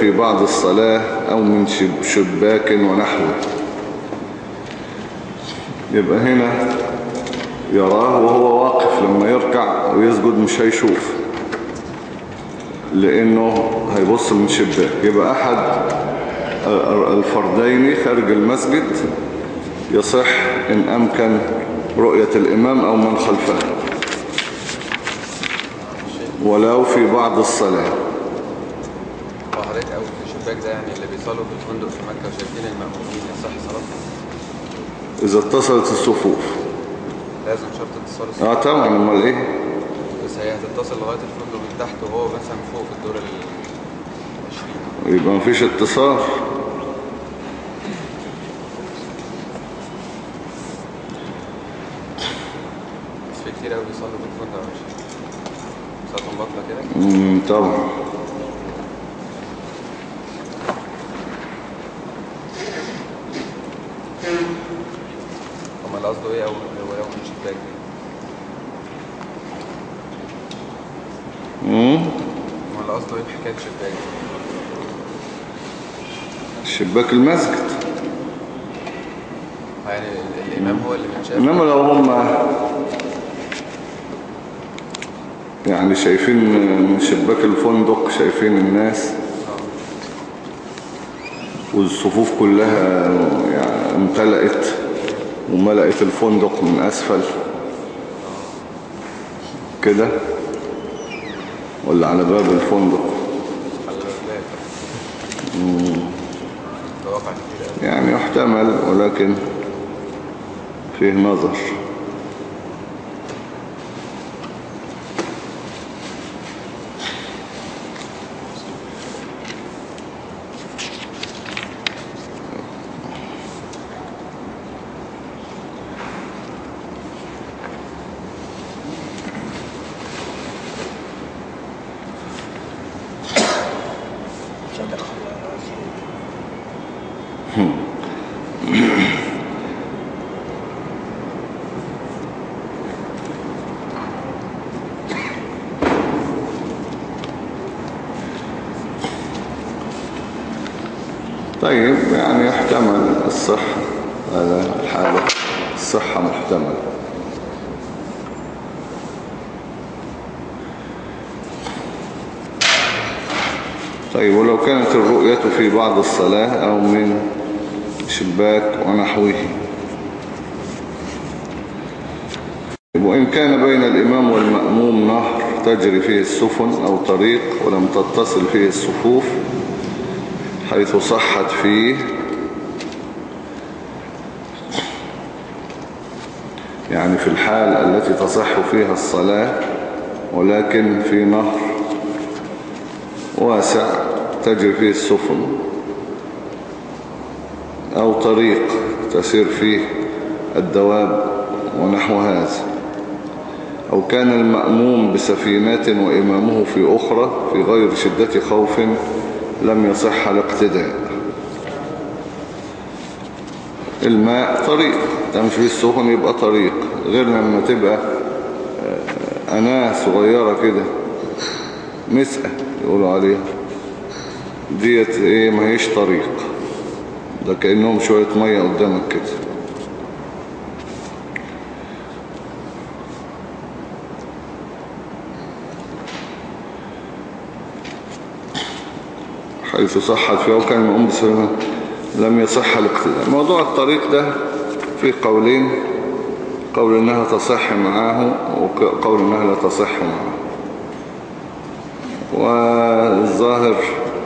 في بعض الصلاة أو من شب- شباك ونحوه. يبقى هنا يراه وهو واقف لما يركع ويسجد مش هيشوف لأنه هيبص من شباك. يبقى أحد الفردين خارج المسجد يصح إن أمكن رؤية الإمام أو من خلفه. ولو في بعض الصلاة هو حضرتك قوي في الشباك اللي بيصلوا في مكة وشايفين المأمومين يصح صلاتهم إذا اتصلت الصفوف. لازم شرط اتصال الصلاة آه طبعا أمال إيه؟ بس هي هتتصل لغاية الفندق من تحت وهو مثلا فوق في الدور ال 20 يبقى مفيش اتصال بس في كتير قوي بيصلوا في الفندق يا باشا صلاتهم باطلة كده مم، طبعا هما اللي قصده إيه أو هو لو من شباك دي مم. قصده إيه شباك المسجد. يعني ال- الإمام هو اللي بيتشاف إنما لو هم يعني شايفين من شباك الفندق شايفين الناس والصفوف كلها يعني امتلأت وملأت الفندق من أسفل. كده؟ ولا على باب الفندق. يعني يحتمل ولكن فيه نظر طيب يعني يحتمل الصحة هذا الحالة الصحة محتمل طيب ولو كانت الرؤية بعض الصلاة أو من شباك ونحوه. وإن كان بين الإمام والمأموم نهر تجري فيه السفن أو طريق ولم تتصل فيه الصفوف حيث صحت فيه يعني في الحال التي تصح فيها الصلاة ولكن في نهر واسع تجري فيه السفن. طريق تسير فيه الدواب ونحو هذا. أو كان المأموم بسفينة وإمامه في أخرى في غير شدة خوف لم يصح الاقتداء. الماء طريق تمشي في السفن يبقى طريق. غير لما تبقى آه، أناة صغيرة كده مسأة يقولوا عليها. ديت إيه؟ ما هيش طريق. ده كأنهم شوية مية قدامك كده. حيث صحت فيها وكان الأم بسلمة لم يصح الاقتداء. موضوع الطريق ده في قولين. قول إنها تصح معاه وقول إنها لا تصح معه والظاهر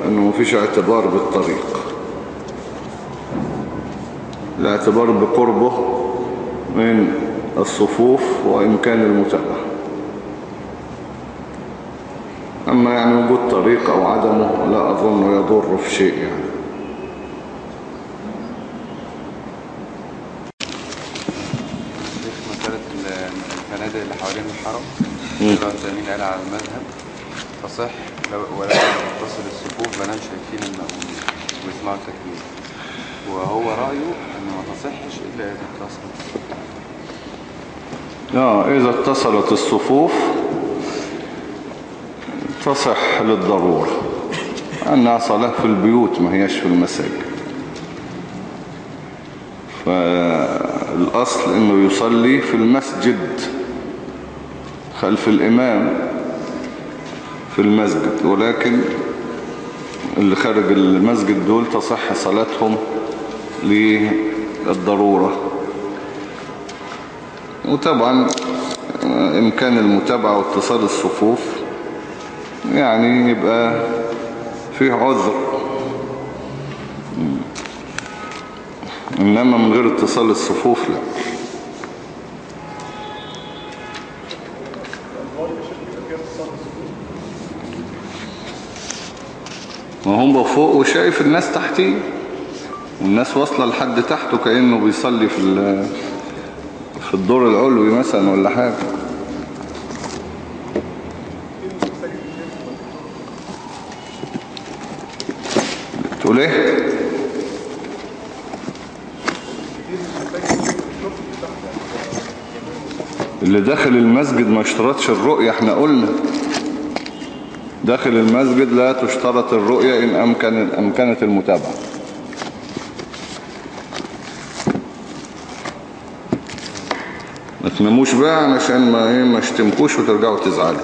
إنه مفيش اعتبار بالطريق. الاعتبار بقربه من الصفوف وإمكان المتابعة. أما يعني وجود طريق أو عدمه لا أظن يضر في شيء يعني. الفنادق اللي حوالين الحرم. هو التأمين قال على المذهب. تصح لو ولو تصل الصفوف بنام شايفين المأمومين ويسمعوا التكبير وهو رأيه إن ما تصحش إلا إذا اتصلت آه إذا اتصلت الصفوف تصح للضرورة. أنها صلاة في البيوت ما هيش في المساجد. فالأصل أنه يصلي في المسجد خلف الإمام في المسجد. ولكن اللي خارج المسجد دول تصح صلاتهم للضرورة. وطبعا إمكان المتابعة واتصال الصفوف يعني يبقى فيه عذر. إنما من غير اتصال الصفوف لا. ما هم فوق وشايف الناس تحتيه. والناس واصلة لحد تحته كأنه بيصلي في في الدور العلوي مثلا ولا حاجة. تقول إيه؟ اللي داخل المسجد ما اشترطش الرؤية إحنا قلنا. داخل المسجد لا تشترط الرؤية إن أمكن أمكنت المتابعة. تناموش بقى علشان ما إيه ما اشتمكوش وترجعوا تزعلوا.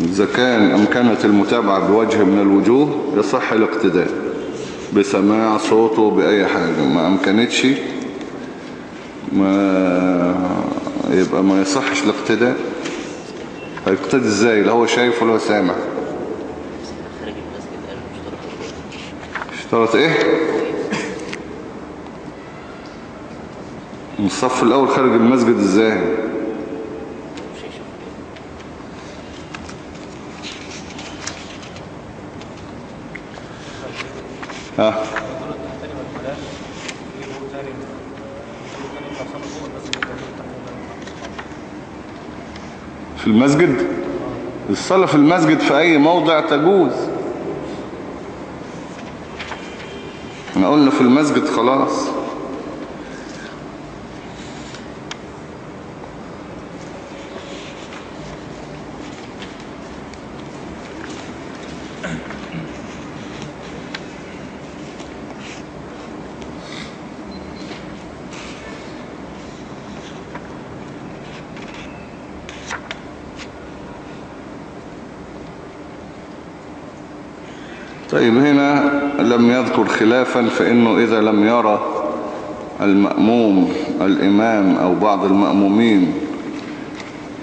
إذا كان أمكنت المتابعة بوجه من الوجوه يصح الاقتداء بسماع صوته بأي حاجة. ما أمكنتش ما يبقى ما يصحش الاقتداء. هيقتدي إزاي؟ لا هو شايف ولا هو سامع؟ اشترط إيه؟ الصف الأول خارج المسجد إزاي؟ ها؟ في المسجد؟ الصلاة في المسجد في أي موضع تجوز. إحنا قلنا في المسجد خلاص. طيب هنا لم يذكر خلافا فإنه إذا لم يرى المأموم الإمام أو بعض المأمومين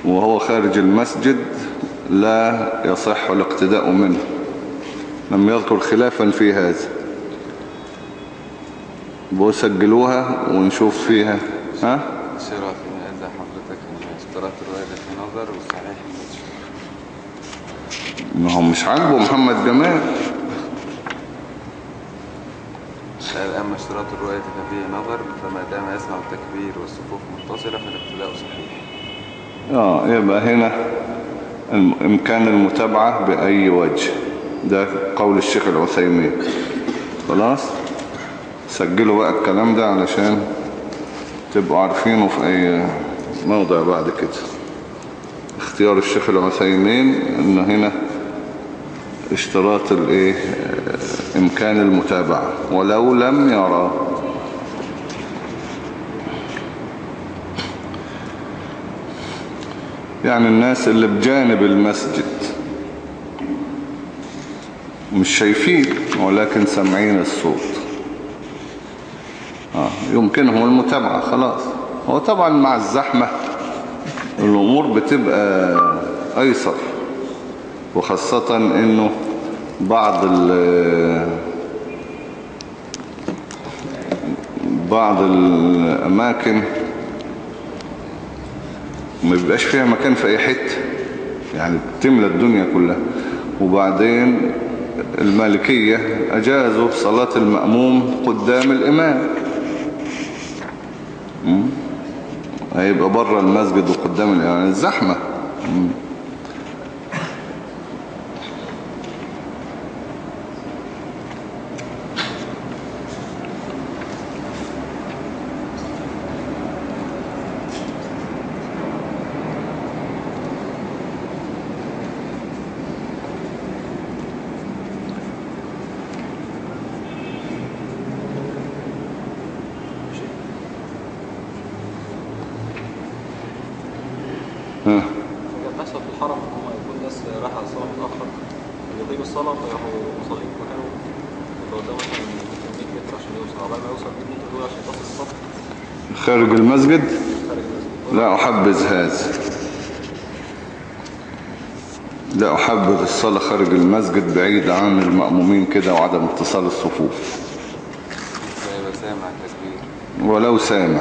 وهو خارج المسجد لا يصح الاقتداء منه. لم يذكر خلافا في هذا. بسجلوها ونشوف فيها. ها؟ في حضرتك الرواية في نظر ما هو مش عاجبه محمد جمال. اشتراط الرؤية ففيه نظر فما دام يسمع التكبير والصفوف متصلة فالاقتداء صحيح. آه يبقى هنا إمكان المتابعة بأي وجه. ده قول الشيخ العثيمين. خلاص؟ سجلوا بقى الكلام ده علشان تبقوا عارفينه في أي موضع بعد كده. اختيار الشيخ العثيمين ان هنا اشتراط الايه؟ امكان المتابعة. ولو لم يرى. يعني الناس اللي بجانب المسجد مش شايفين ولكن سامعين الصوت. آه يمكنهم المتابعة خلاص. هو طبعا مع الزحمة الأمور بتبقى أيسر. وخاصة إنه بعض ال بعض الأماكن ما بيبقاش فيها مكان في أي حتة. يعني بتملى الدنيا كلها. وبعدين المالكية أجازوا صلاة المأموم قدام الإمام. هيبقى بره المسجد وقدام الإمام. الزحمة مم. ها. كان بيحصل في الحرم ان هم يكون ناس رايحه على الصلاه متاخر يغيب الصلاه فيروحوا مصلين في مكانه يبقى قدامه مثلا 100 متر عشان يوصل عقبال ما يوصل 100 متر دول عشان يتصل الصف خارج المسجد؟ لا أحبذ هذا. لا أحبذ الصلاة خارج المسجد بعيد عن المأمومين كده وعدم اتصال الصفوف. ولو سامع.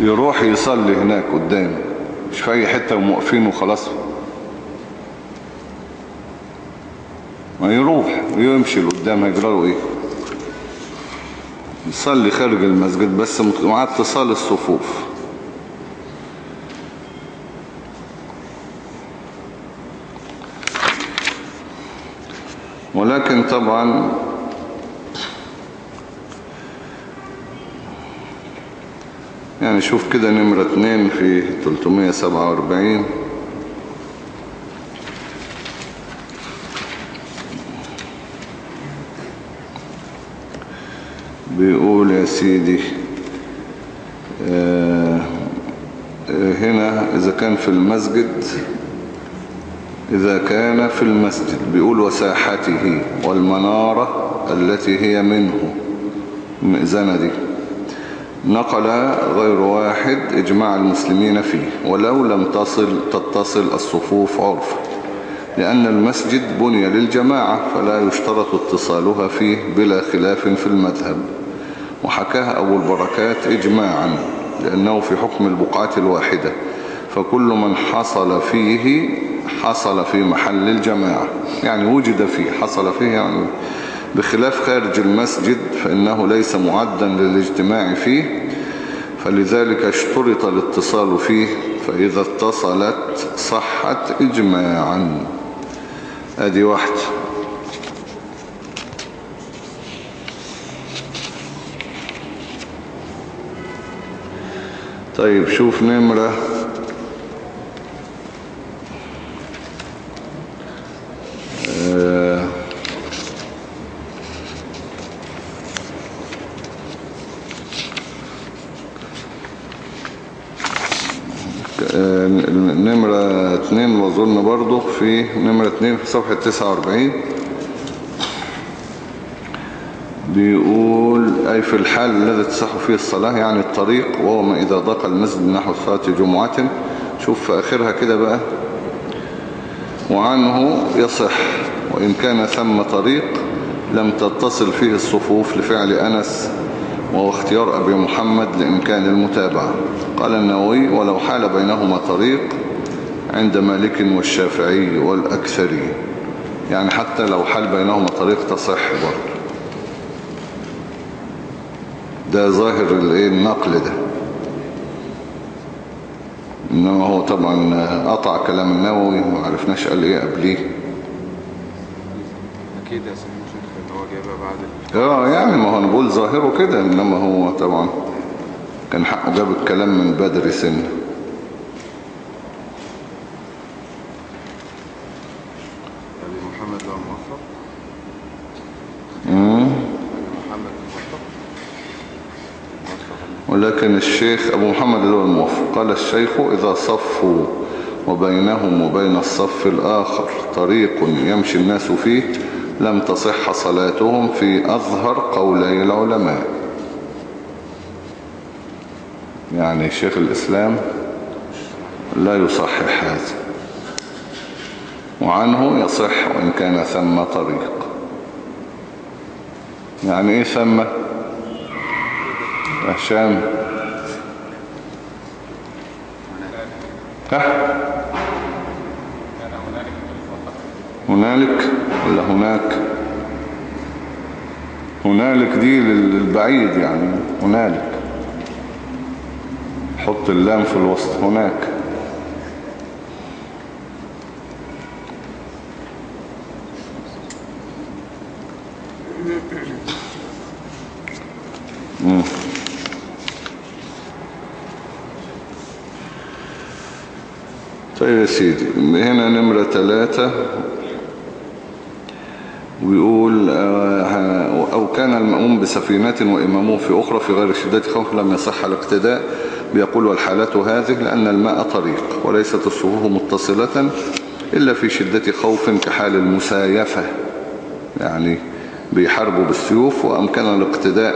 يروح يصلي هناك قدام. مش في أي حتة وموقفين وخلاص. ما يروح ويمشي لقدام هيجراله إيه؟ يصلي خارج المسجد بس مع اتصال الصفوف. ولكن طبعا يعني شوف كده نمرة اتنين في 347 بيقول يا سيدي. آه، هنا إذا كان في المسجد إذا كان في المسجد بيقول وساحته والمنارة التي هي منه. المئذنة دي. نقل غير واحد إجماع المسلمين فيه ولو لم تصل تتصل الصفوف عرفا لأن المسجد بني للجماعة فلا يشترط اتصالها فيه بلا خلاف في المذهب. وحكاها أبو البركات إجماعا لأنه في حكم البقعة الواحدة. فكل من حصل فيه حصل في محل الجماعة. يعني وجد فيه حصل فيه يعني بخلاف خارج المسجد فإنه ليس معدا للاجتماع فيه. فلذلك اشترط الاتصال فيه فإذا اتصلت صحت إجماعا. أدي واحدة طيب شوف نمرة. آه، آه، نمرة اتنين وظن برضو في نمرة اتنين في صفحة تسعة وأربعين. بيقول أي في الحال الذي تصح فيه الصلاة يعني الطريق وهو ما إذا ضاق المسجد نحو صلاة جمعة. شوف في آخرها كده بقى. وعنه يصح وإن كان ثم طريق لم تتصل فيه الصفوف لفعل أنس وهو اختيار أبي محمد لإمكان المتابعة. قال النووي ولو حال بينهما طريق عند مالك والشافعي والأكثرين يعني حتى لو حال بينهما طريق تصح برضه. ده ظاهر النقل ده. إنما هو طبعا قطع كلام النووي ما عرفناش قال إيه قبليه. أكيد يا سيدي شيخ إن هو جايبها بعد. آه يعني ما هو أنا بقول ظاهره كده إنما هو طبعا كان حقه جاب الكلام من بدري سن. أبي محمد لو موفق؟ محمد. ولكن الشيخ أبو محمد اللي هو الموفق. قال الشيخ إذا صفوا وبينهم وبين الصف الآخر طريق يمشي الناس فيه لم تصح صلاتهم في أظهر قولي العلماء. يعني شيخ الإسلام لا يصحح هذا. وعنه يصح وإن كان ثم طريق. يعني إيه ثم؟ هشام. ها؟ هنالك ولا هناك؟ هنالك دي للبعيد يعني هنالك. حط اللام في الوسط هناك. طيب يا سيدي هنا نمرة ثلاثة ويقول آه، أو كان المأموم بسفينة وإمامه في أخرى في غير شدة خوف لم يصح الاقتداء. بيقول والحالات هذه لأن الماء طريق وليست الصفوف متصلة إلا في شدة خوف كحال المسايفة. يعني بيحاربوا بالسيوف وأمكن الاقتداء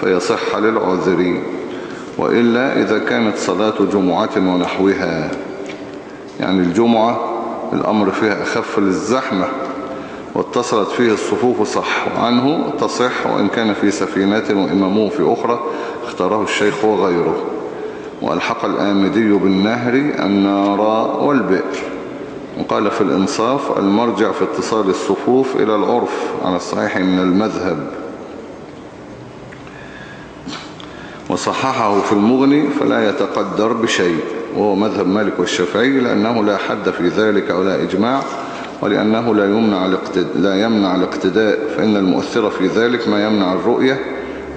فيصح للعذرين. وإلا إذا كانت صلاة جمعة ونحوها. يعني الجمعة الأمر فيها أخف للزحمة واتصلت فيه الصفوف صح وعنه تصح وإن كان في سفينة وإمامه في أخرى اختاره الشيخ وغيره. وألحق الآمدي بالنهر النار والبئر. وقال في الإنصاف المرجع في اتصال الصفوف إلى العرف. على الصحيح من المذهب وصححه في المغني فلا يتقدر بشيء وهو مذهب مالك والشافعي لأنه لا حد في ذلك ولا إجماع ولأنه لا يمنع الاقتداء, لا يمنع الاقتداء فإن المؤثر في ذلك ما يمنع الرؤية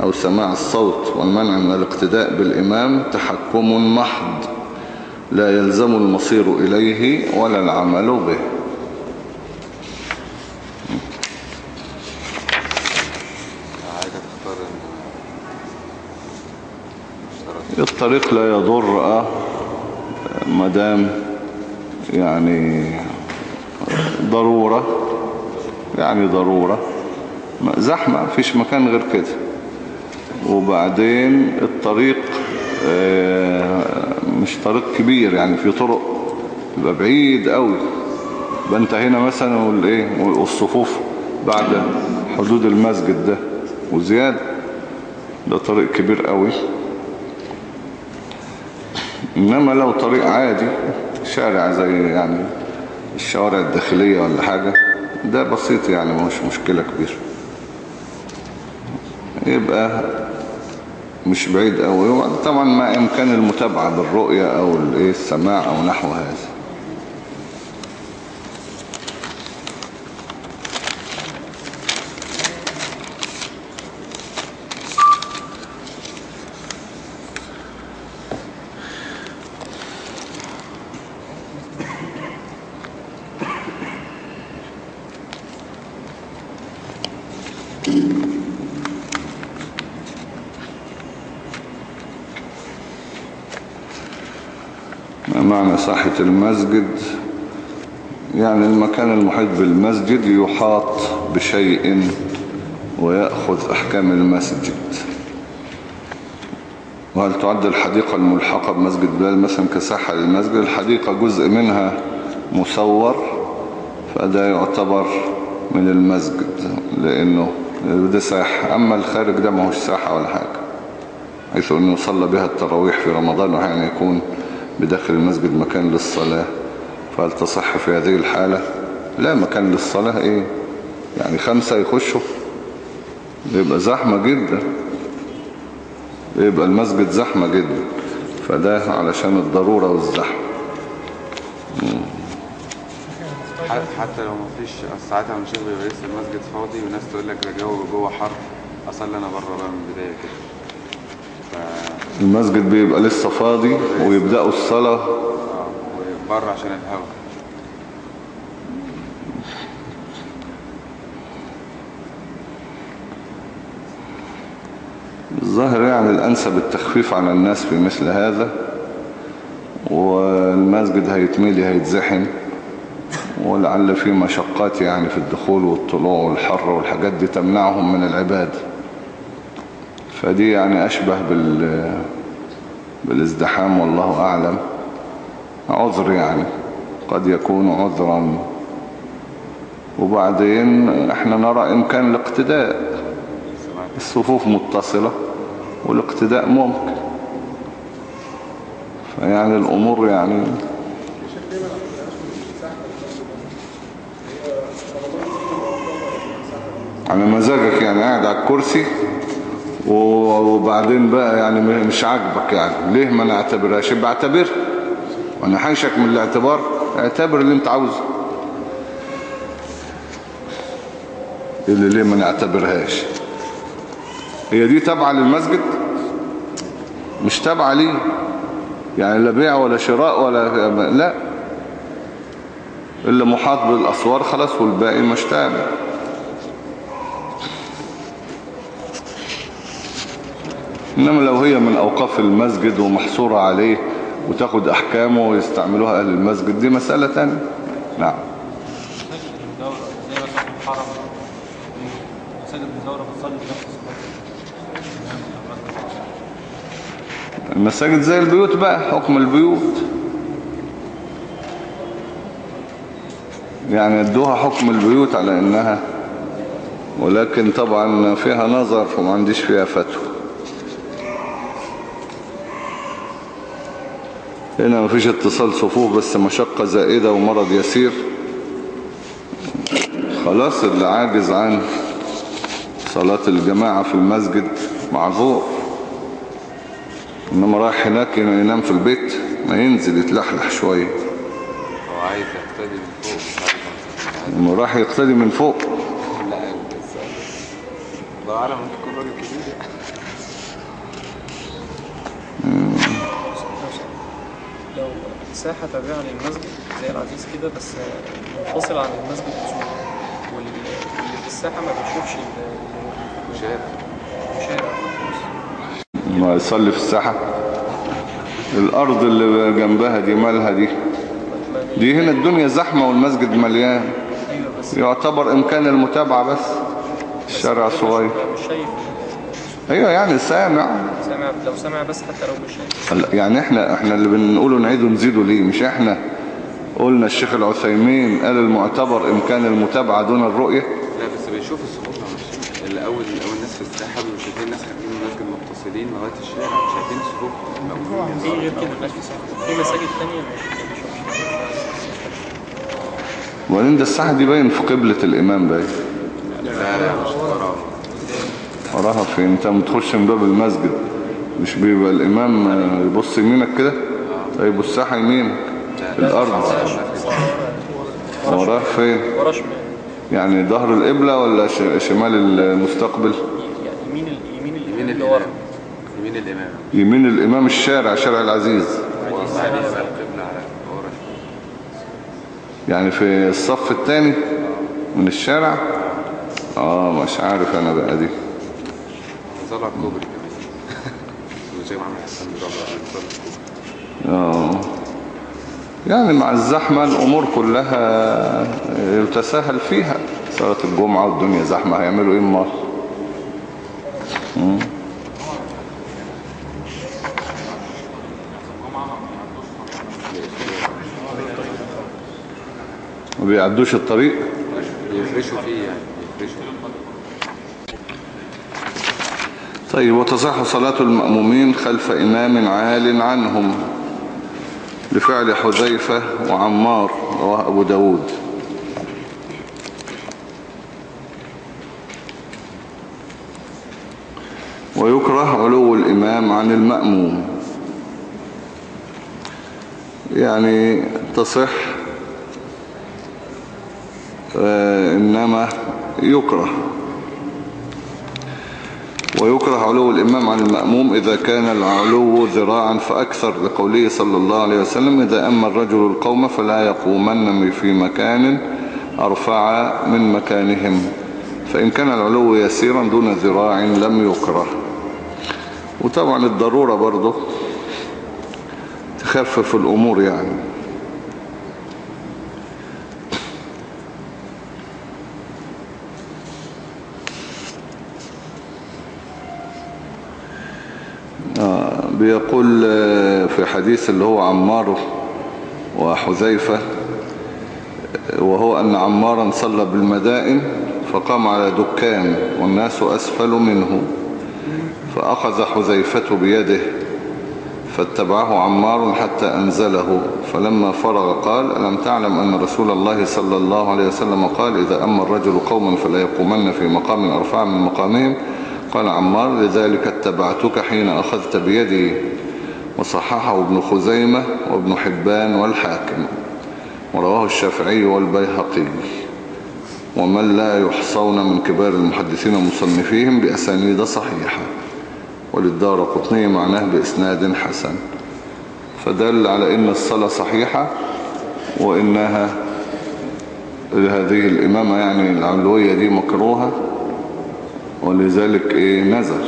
أو سماع الصوت والمنع من الاقتداء بالإمام تحكم محض لا يلزم المصير إليه ولا العمل به. الطريق لا يضر آه، مدام يعني ضرورة يعني ضرورة. زحمة فيش مكان غير كده. وبعدين الطريق آه، مش طريق كبير يعني في طرق يبقى بعيد قوي. يبقى انت هنا مثلا والايه والصفوف بعد حدود المسجد ده وزيادة. ده طريق كبير قوي. إنما لو طريق عادي شارع زي يعني الشوارع الداخلية ولا حاجة ده بسيط يعني مش مشكلة كبيرة. يبقى مش بعيد قوي طبعا ما إمكان المتابعة بالرؤية أو السماع أو نحو هذا. ما معنى ساحة المسجد. يعني المكان المحيط بالمسجد يحاط بشيء ويأخذ أحكام المسجد. وهل تعد الحديقة الملحقة بمسجد بلال مثلا كساحة للمسجد؟ الحديقة جزء منها مصور فده يعتبر من المسجد لأنه ده ساحة. أما الخارج ده ما هوش ساحة ولا حاجة حيث أنه صلى بها التراويح في رمضان وحين يكون بداخل المسجد مكان للصلاة. فهل تصح في هذه الحالة لا مكان للصلاة إيه؟ يعني خمسة يخشوا. يبقى زحمة جدا. يبقى المسجد زحمة جدا. فده علشان الضرورة والزحمة. حتى لو مفيش ساعتها من شيخ بيبقى لسه المسجد فاضي وناس تقول لك ده جو جوه حر أصلي أنا بره بقى من البداية كده. ف المسجد بيبقى لسه فاضي ويبدأوا الصلاة. وبره عشان الهواء الظاهر يعني الأنسب التخفيف على الناس في مثل هذا والمسجد هيتملي هيتزحم ولعل في مشقات يعني في الدخول والطلوع والحر والحاجات دي تمنعهم من العبادة. فدي يعني أشبه بال بالازدحام والله أعلم. عذر يعني قد يكون عذرا. وبعدين إحنا نرى إمكان الاقتداء. الصفوف متصلة والاقتداء ممكن. فيعني الأمور يعني على مزاجك يعني قاعد على الكرسي. وبعدين بقى يعني مش عاجبك يعني. ليه ما نعتبرهاش؟ يبقى اعتبر. وأنا حيشك من الاعتبار. اعتبر اللي انت عاوزه. اللي ليه ما نعتبرهاش؟ هي دي تابعة للمسجد؟ مش تابعة ليه؟ يعني لا بيع ولا شراء ولا لا. اللي محاط بالأسوار خلاص والباقي مش تابع. إنما لو هي من أوقاف المسجد ومحصورة عليه وتاخد أحكامه ويستعملوها أهل المسجد دي مسألة تانية. نعم. المساجد زي البيوت بقى حكم البيوت. يعني ادوها حكم البيوت على إنها ولكن طبعا فيها نظر فما عنديش فيها فتوى. هنا مفيش اتصال صفوف بس مشقة زائدة ومرض يسير. خلاص اللي عاجز عن صلاة الجماعة في المسجد معذور. إنما رايح هناك ينام في البيت ما ينزل يتلحلح شوية. هو عايز يقتدي من فوق إنه راح يقتدي من فوق. لا الله أعلم ممكن يكون راجل كبير يعني لو ساحة تابعة للمسجد زي العزيز كده بس منفصل عن المسجد بسهولة. واللي في الساحة ما بيشوفش ال- شارع الشارع ما يصلي في الساحة. الأرض اللي جنبها دي مالها دي؟ دي هنا الدنيا زحمة والمسجد مليان. بس يعتبر إمكان المتابعة بس. الشارع صغير. مش أيوة يعني سامع سامع لو سامع بس حتى لو مش شايف يعني إحنا إحنا اللي بنقوله نعيده نزيده ليه مش إحنا قلنا الشيخ العثيمين قال المعتبر إمكان المتابعة دون الرؤية لا بس بيشوف الصفوف مش الأول الأول الناس في الساحة بيبقوا شايفين الناس خارجين من المسجد متصلين لغاية الشارع شايفين الصفوف موجودين في غير كده مبقاش في ساحة في مساجد تانية مش ما بيشوفش وبعدين ده الساحة دي باين في قبلة الإمام باين لا لا مش وراها فين انت بتخش من باب المسجد مش بيبقى الإمام يبص يمينك كده؟ طيب الساحة يمينك؟ الأرض. وراه فين؟ ورا شمال يعني ظهر القبلة ولا ش- شمال المستقبل؟ يعني يمين ال- يمين يمين الإمام اللي ورا. الإمام. يمين الإمام. يمين الإمام الشارع شارع العزيز. وبعدين بقى القبلة على ورا يعني في الصف الثاني من الشارع؟ آه مش عارف أنا بقى دي. الكوبري آه. يعني مع الزحمة الأمور كلها يتساهل فيها. صلاة الجمعة والدنيا زحمة هيعملوا إيه مم. ما الطريق؟ بيفرشوا فيه يعني بيفرشوا طيب وتصح صلاة المأمومين خلف إمام عال عنهم لفعل حذيفة وعمار رواه أبو داود. ويكره علو الإمام عن المأموم. يعني تصح آه، إنما يكره. ويكره علو الإمام عن المأموم إذا كان العلو ذراعا فأكثر لقوله صلى الله عليه وسلم إذا أما الرجل القوم فلا يقومن في مكان أرفع من مكانهم. فإن كان العلو يسيرا دون ذراع لم يكره. وطبعا الضرورة برضه تخفف الأمور يعني. بيقول آه، في حديث اللي هو عمار وحذيفة آه، وهو أن عمارا صلى بالمدائن فقام على دكان والناس أسفل منه فأخذ حذيفة بيده فاتبعه عمار حتى أنزله فلما فرغ قال ألم تعلم أن رسول الله صلى الله عليه وسلم قال إذا أما الرجل قوما فلا يقومن في مقام أرفع من مقامهم قال عمار لذلك اتبعتك حين أخذت بيدي. وصححه ابن خزيمة وابن حبان والحاكم. ورواه الشافعي والبيهقي. ومن لا يحصون من كبار المحدثين ومصنفيهم بأسانيد صحيحة. وللدار قطني معناه بإسناد حسن. فدل على إن الصلاة صحيحة وإنها هذه الإمامة يعني العلوية دي مكروهة. ولذلك إيه نزل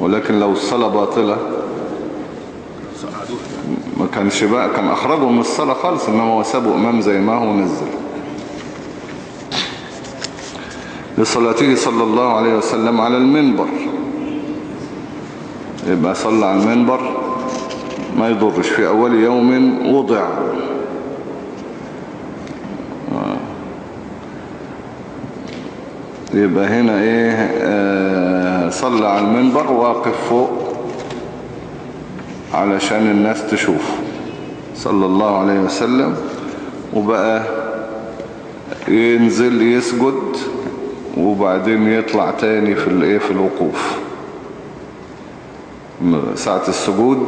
ولكن لو الصلاة باطلة ما كانش بقى كان أخرجه من الصلاة خالص إنما هو سابه إمام زي ما هو نزل لصلاته صلى الله عليه وسلم على المنبر. يبقى صلى على المنبر ما يضرش. في أول يوم وضع. يبقى هنا إيه آه صلى على المنبر واقف فوق علشان الناس تشوف. صلى الله عليه وسلم. وبقى ينزل يسجد وبعدين يطلع تاني في الإيه في الوقوف. ساعة السجود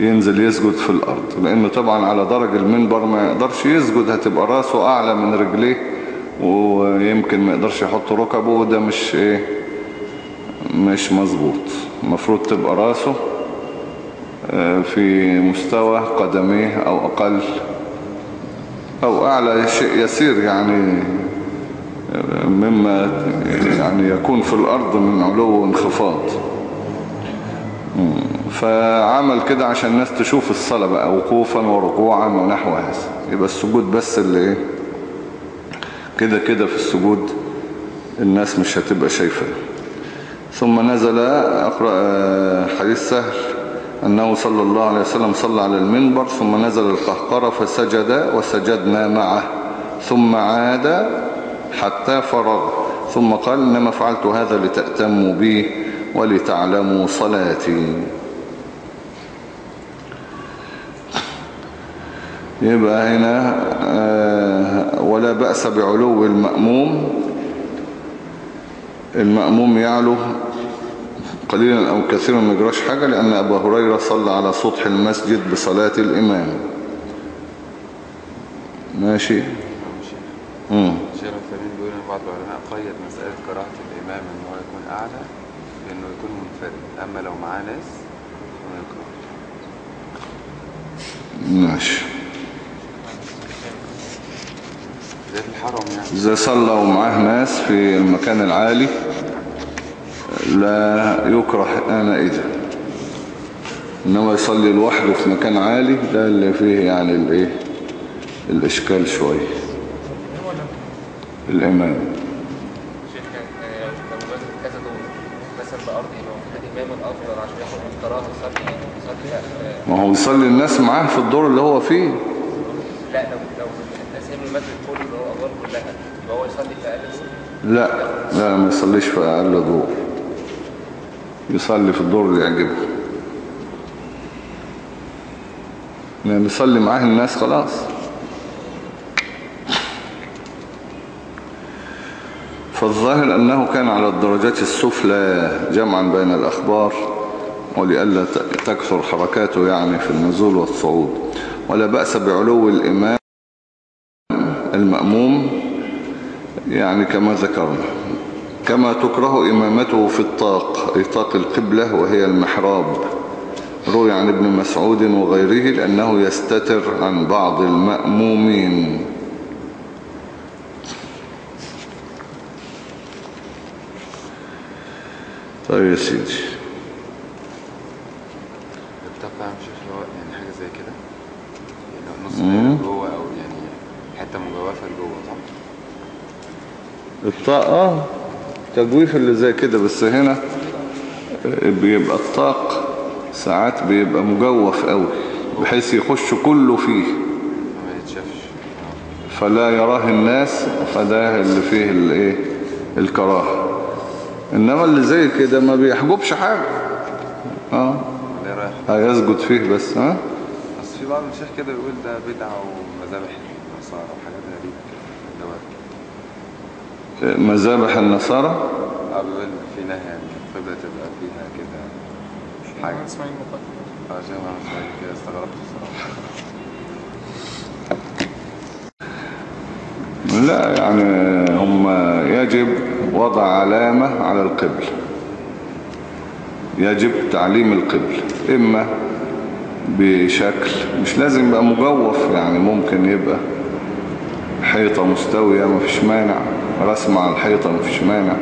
ينزل يسجد في الأرض. لأنه طبعا على درج المنبر ما يقدرش يسجد هتبقى راسه أعلى من رجليه. ويمكن ما يقدرش يحط ركبه وده مش إيه مش مظبوط. المفروض تبقى راسه آه، في مستوى قدميه أو أقل أو أعلى شيء يسير يعني آه، مما يعني يكون في الأرض من علو وانخفاض فعمل كده عشان الناس تشوف الصلاة بقى وقوفا وركوعا ونحو هذا. يبقى السجود بس اللي إيه كده كده في السجود الناس مش هتبقى شايفة. ثم نزل أقرأ آه، حديث سهل أنه صلى الله عليه وسلم صلى على المنبر ثم نزل القهقرة فسجد وسجدنا معه ثم عاد حتى فرغ ثم قال إنما فعلت هذا لتأتموا بي ولتعلموا صلاتي. يبقى هنا آه، ولا بأس بعلو المأموم. المأموم يعلو قليلا أو كثيرا ما يجراش حاجة لأن أبا هريرة صلى على سطح المسجد بصلاة الإمام. ماشي؟ مم. الشيخ الفريد بيقول إن بعض العلماء قيد مسألة قراءة الإمام إن هو يكون أعلى بأنه يكون منفرد. أما لو معاه ناس يقرأ ماشي. زي الحرم يعني. إذا صلى ومعاه ناس في المكان العالي لا يكره آنئذ. إنما يصلي لوحده في مكان عالي ده اللي فيه يعني الإيه؟ الإشكال شوية. شيخ كان آه، لو كذا دور مثلا عشان ياخد القرار يصلي يصلي ما هو يصلي الناس معاه في الدور اللي هو فيه. لا لو لو الناس من المسجد كله اللي هو أدوار كلها يبقى هو يصلي في أقل دور لا لا ما يصليش في أقل دور يصلي في الدور اللي يعجبه. يعني يصلي معاه الناس خلاص. فالظاهر أنه كان على الدرجات السفلى جمعا بين الأخبار ولئلا تكثر حركاته يعني في النزول والصعود. ولا بأس بعلو الإمام المأموم يعني كما ذكرنا كما تكره إمامته في الطاق أي طاق القبلة وهي المحراب. روي عن ابن مسعود وغيره لأنه يستتر عن بعض المأمومين. طيب يا سيدي التقى مش اللي هو يعني حاجة زي كده يعني نص مم. دايرة جوه أو يعني حتة مجوفة لجوه صح؟ الطاق آه تجويف اللي زي كده بس هنا بيبقى الطاق ساعات بيبقى مجوف قوي بحيث يخش كله فيه. فلا يراه الناس فده اللي فيه الايه؟ الكراهة. إنما اللي زي كده ما بيحجبش حاجة. آه. هيسجد فيه بس ها بس في بعض المشايخ كده يقول ده بدعة ومذابح نصارى وحاجات غريبة كده اللي هو مذابح النصارى؟ بيقول في نهي يعني القبلة تبقى فيها كده حاجة. اسماعيل مقدم آه شيخ محمد اسماعيل كده استغربت الصراحة لا يعني هم يجب وضع علامة على القبل. يجب تعليم القبل إما بشكل مش لازم يبقى مجوف يعني ممكن يبقى حيطة مستوية مفيش مانع. رسم على الحيطة مفيش مانع.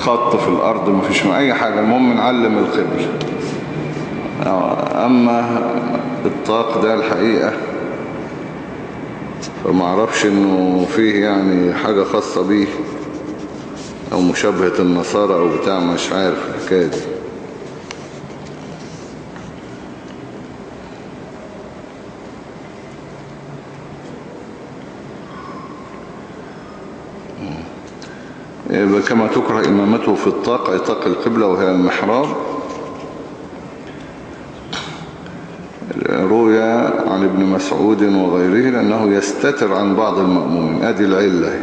خط في الأرض مفيش مانع. أي حاجة. المهم نعلم القبل أما الطاق ده الحقيقة فما إنه فيه يعني حاجة خاصة بيه أو مشابهة النصارى أو بتاع مش عارف الحكاية دي. كما تكره إمامته في الطاق أي طاق القبلة وهي المحراب. روي عن ابن مسعود وغيره لأنه يستتر عن بعض المأمومين. أدي العلة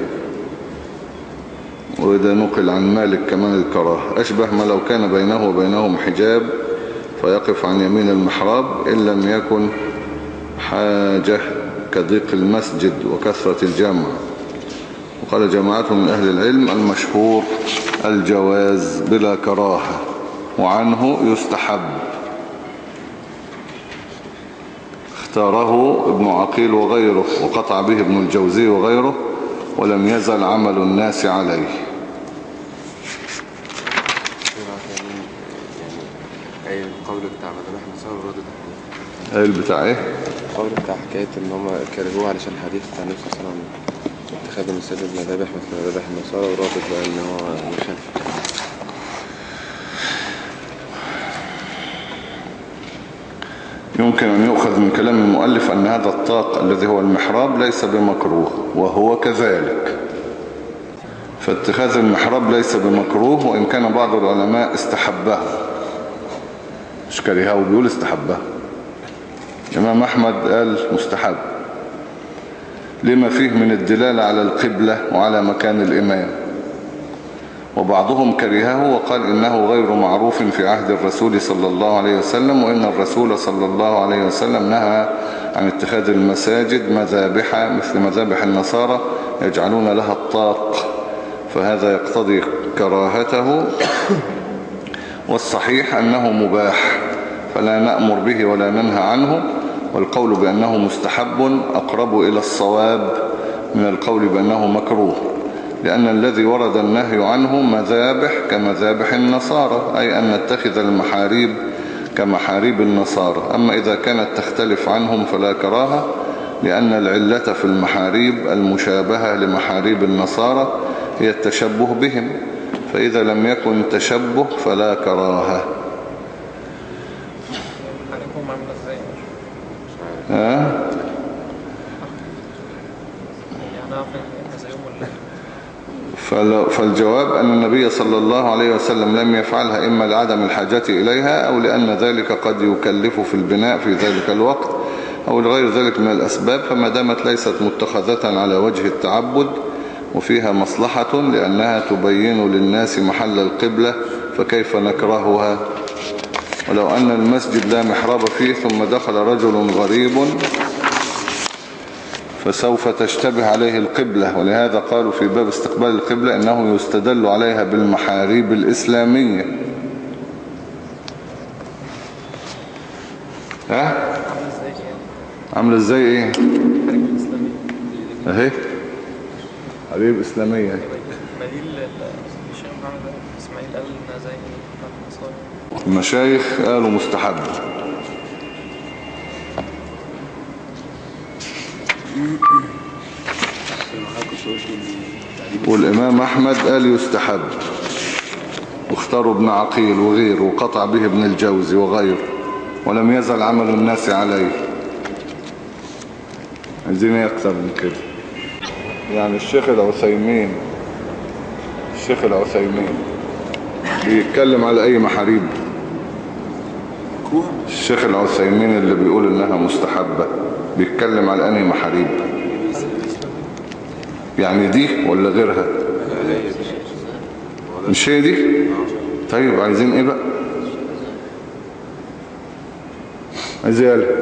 وده نقل عن مالك كمان الكراهة. أشبه ما لو كان بينه وبينهم حجاب فيقف عن يمين المحراب إن لم يكن حاجة كضيق المسجد وكثرة الجمع وقال جماعة من أهل العلم المشهور الجواز بلا كراهة وعنه يستحب. اختاره ابن عقيل وغيره وقطع به ابن الجوزي وغيره ولم يزل عمل الناس عليه. القول بتاع مذابح النصارى ورد الحديث قال بتاع إيه؟ القول بتاع حكاية إن هم كرهوه علشان الحديث بتاع النبي صلى الله عليه وسلم. اتخاذ المساجد مذابح مثل مذابح النصارى ورابط بقى هو يمكن أن يؤخذ من كلام المؤلف أن هذا الطاق الذي هو المحراب ليس بمكروه وهو كذلك. فاتخاذ المحراب ليس بمكروه وإن كان بعض العلماء استحبه. مش كرهه وبيقول استحبه. الإمام أحمد قال مستحب. لما فيه من الدلالة على القبلة وعلى مكان الإمام. وبعضهم كرهه وقال إنه غير معروف في عهد الرسول صلى الله عليه وسلم وإن الرسول صلى الله عليه وسلم نهى عن اتخاذ المساجد مذابح مثل مذابح النصارى يجعلون لها الطاق فهذا يقتضي كراهته. والصحيح أنه مباح فلا نأمر به ولا ننهى عنه. والقول بأنه مستحب أقرب إلى الصواب من القول بأنه مكروه لأن الذي ورد النهي عنه مذابح كمذابح النصارى أي أن نتخذ المحاريب كمحاريب النصارى. أما إذا كانت تختلف عنهم فلا كراهة لأن العلة في المحاريب المشابهة لمحاريب النصارى هي التشبه بهم فإذا لم يكن تشبه فلا كراهة. ها؟ فالجواب أن النبي صلى الله عليه وسلم لم يفعلها إما لعدم الحاجة إليها أو لأن ذلك قد يكلف في البناء في ذلك الوقت أو لغير ذلك من الأسباب فما دامت ليست متخذة على وجه التعبد وفيها مصلحة لأنها تبين للناس محل القبلة فكيف نكرهها ولو أن المسجد لا محراب فيه ثم دخل رجل غريب فسوف تشتبه عليه القبلة. ولهذا قالوا في باب استقبال القبلة إنه يستدل عليها بالمحاريب الإسلامية. ها؟ عاملة إزاي إيه؟ اهي حريب إسلامية اهي. ما دي ال- ال- الشيخ محمد اسماعيل قال انها زي بتاعت النصارى المشايخ قالوا مستحب. والإمام أحمد قال يستحب. واختاروا ابن عقيل وغيره وقطع به ابن الجوزي وغيره ولم يزل عمل الناس عليه. عايزين إيه أكتر من كده؟ يعني الشيخ العثيمين الشيخ العثيمين بيتكلم على أي محاريب؟ الشيخ العثيمين اللي بيقول إنها مستحبة بيتكلم على أنهي محاريب؟ يعني دي ولا غيرها؟ مش هي دي؟ طيب عايزين إيه بقى؟ عايزين إيه اللي هي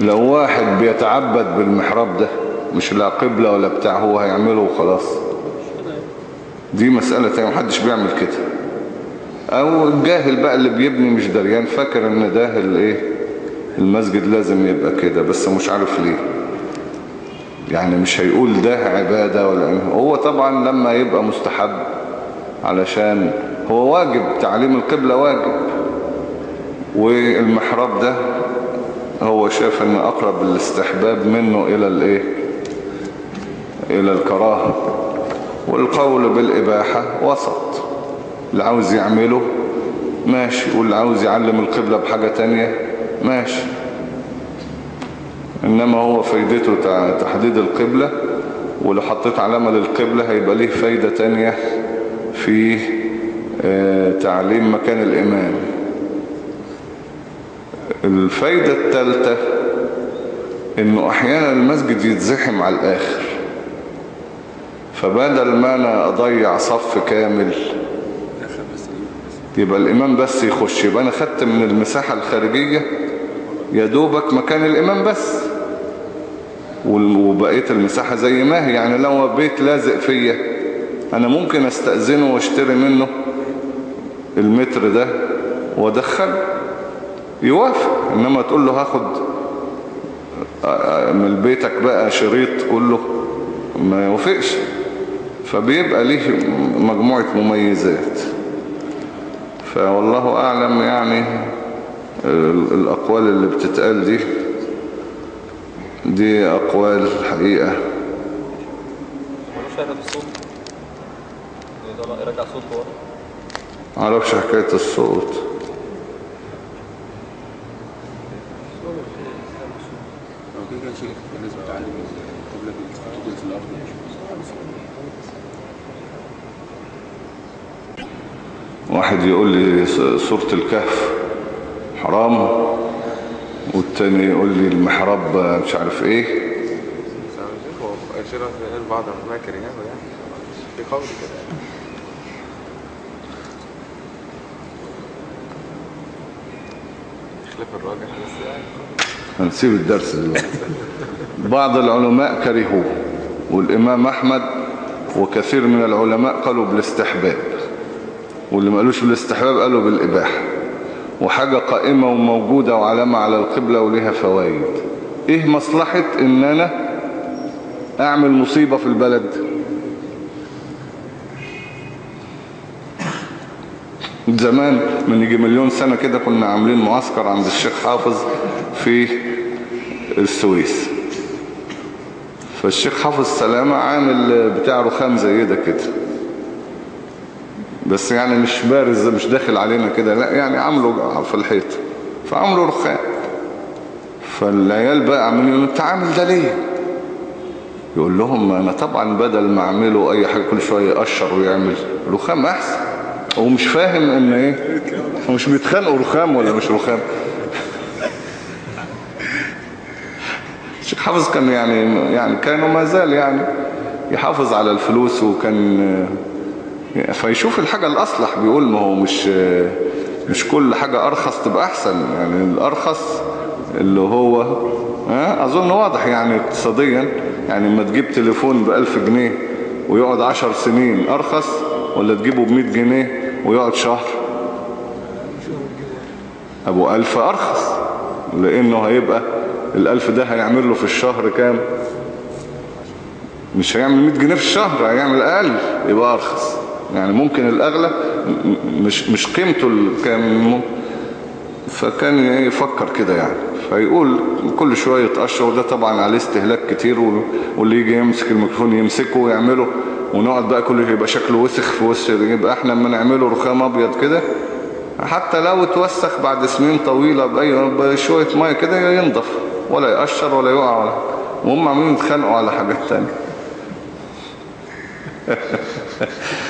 لو واحد بيتعبد بالمحراب ده مش لا قبلة ولا بتاع هو هيعمله وخلاص. دي مسألة تانية محدش بيعمل كده. أو الجاهل بقى اللي بيبني مش دريان فاكر إن ده الايه المسجد لازم يبقى كده بس مش عارف ليه. يعني مش هيقول ده عبادة ولا إيه. هو طبعا لما يبقى مستحب علشان هو واجب تعليم القبلة واجب. والمحراب ده هو شاف إن أقرب الاستحباب منه إلى الإيه؟ إلى الكراهة. والقول بالإباحة وسط. اللي عاوز يعمله ماشي. واللي عاوز يعلم القبلة بحاجة تانية ماشي. إنما هو فايدته تحديد القبلة ولو حطيت علامة للقبلة هيبقى ليه فايدة تانية في آه، تعليم مكان الإمام. الفايدة الثالثة إنه أحيانا المسجد يتزحم على الآخر. فبدل ما أنا أضيع صف كامل يبقى الإمام بس يخش يبقى أنا خدت من المساحة الخارجية يا دوبك مكان الإمام بس. وبقيت المساحة زي ما هي يعني لو بيت لازق فيا أنا ممكن أستأذنه وأشتري منه المتر ده وأدخله. يوافق إنما تقول له هاخد من بيتك بقى شريط كله ما يوافقش. فبيبقى ليه مجموعة مميزات. فوالله أعلم يعني ال- الأقوال اللي بتتقال دي دي أقوال حقيقة. معرفش حكاية الصوت هو كده كده شيء الناس بتعلم القبلة بالسجود في الأرض واحد يقول لي سورة الكهف حرام والتاني يقول لي المحراب مش عارف إيه. بعض ما كرهه يعني في قول كده خلاف الراجح بس يعني هنسيب الدرس دلوقتي. بعض العلماء كرهوه والإمام أحمد وكثير من العلماء قالوا بالاستحباب. واللي ما قالوش بالاستحباب قالوا بالإباحة. وحاجة قائمة وموجودة وعلامة على القبلة وليها فوائد. إيه مصلحة إن أنا أعمل مصيبة في البلد؟ زمان من يجي مليون سنة كده كنا عاملين معسكر عند الشيخ حافظ في السويس. فالشيخ حافظ سلامة عامل بتاع رخام زي ده كده. بس يعني مش بارز مش داخل علينا كده لا يعني عامله في الحيط. فعملوا رخام. فالعيال بقى عاملين يقولوا انت عامل ده ليه؟ يقول لهم أنا طبعا بدل ما أعمله أي حاجة كل شوية يقشر ويعمل. رخام أحسن. هو مش فاهم إن إيه؟ هو مش بيتخانقوا رخام ولا مش رخام؟ الشيخ حافظ كان يعني يعني كان وما زال يعني يحافظ على الفلوس وكان فيشوف الحاجة الأصلح بيقول ما هو مش مش كل حاجة أرخص تبقى أحسن. يعني الأرخص اللي هو أظن واضح يعني اقتصاديا. يعني لما تجيب تليفون بألف جنيه ويقعد عشر سنين أرخص ولا تجيبه بمئة جنيه ويقعد شهر؟ أبو ألف أرخص لأنه هيبقى الألف ده هيعمل له في الشهر كام؟ مش هيعمل 100 جنيه في الشهر هيعمل أقل يبقى أرخص. يعني ممكن الأغلى مش مش قيمته الكام فكان يفكر كده يعني. فيقول كل شوية يتقشر وده طبعا عليه استهلاك كتير وال- واللي يجي يمسك الميكروفون يمسكه ويعمله ونقعد بقى كله يبقى شكله وسخ في وش يبقى إحنا لما نعمله رخام أبيض كده حتى لو اتوسخ بعد سنين طويلة بأي بشوية مية كده ينضف ولا يقشر ولا يقع ولا وهم عاملين يتخانقوا على حاجات تانية.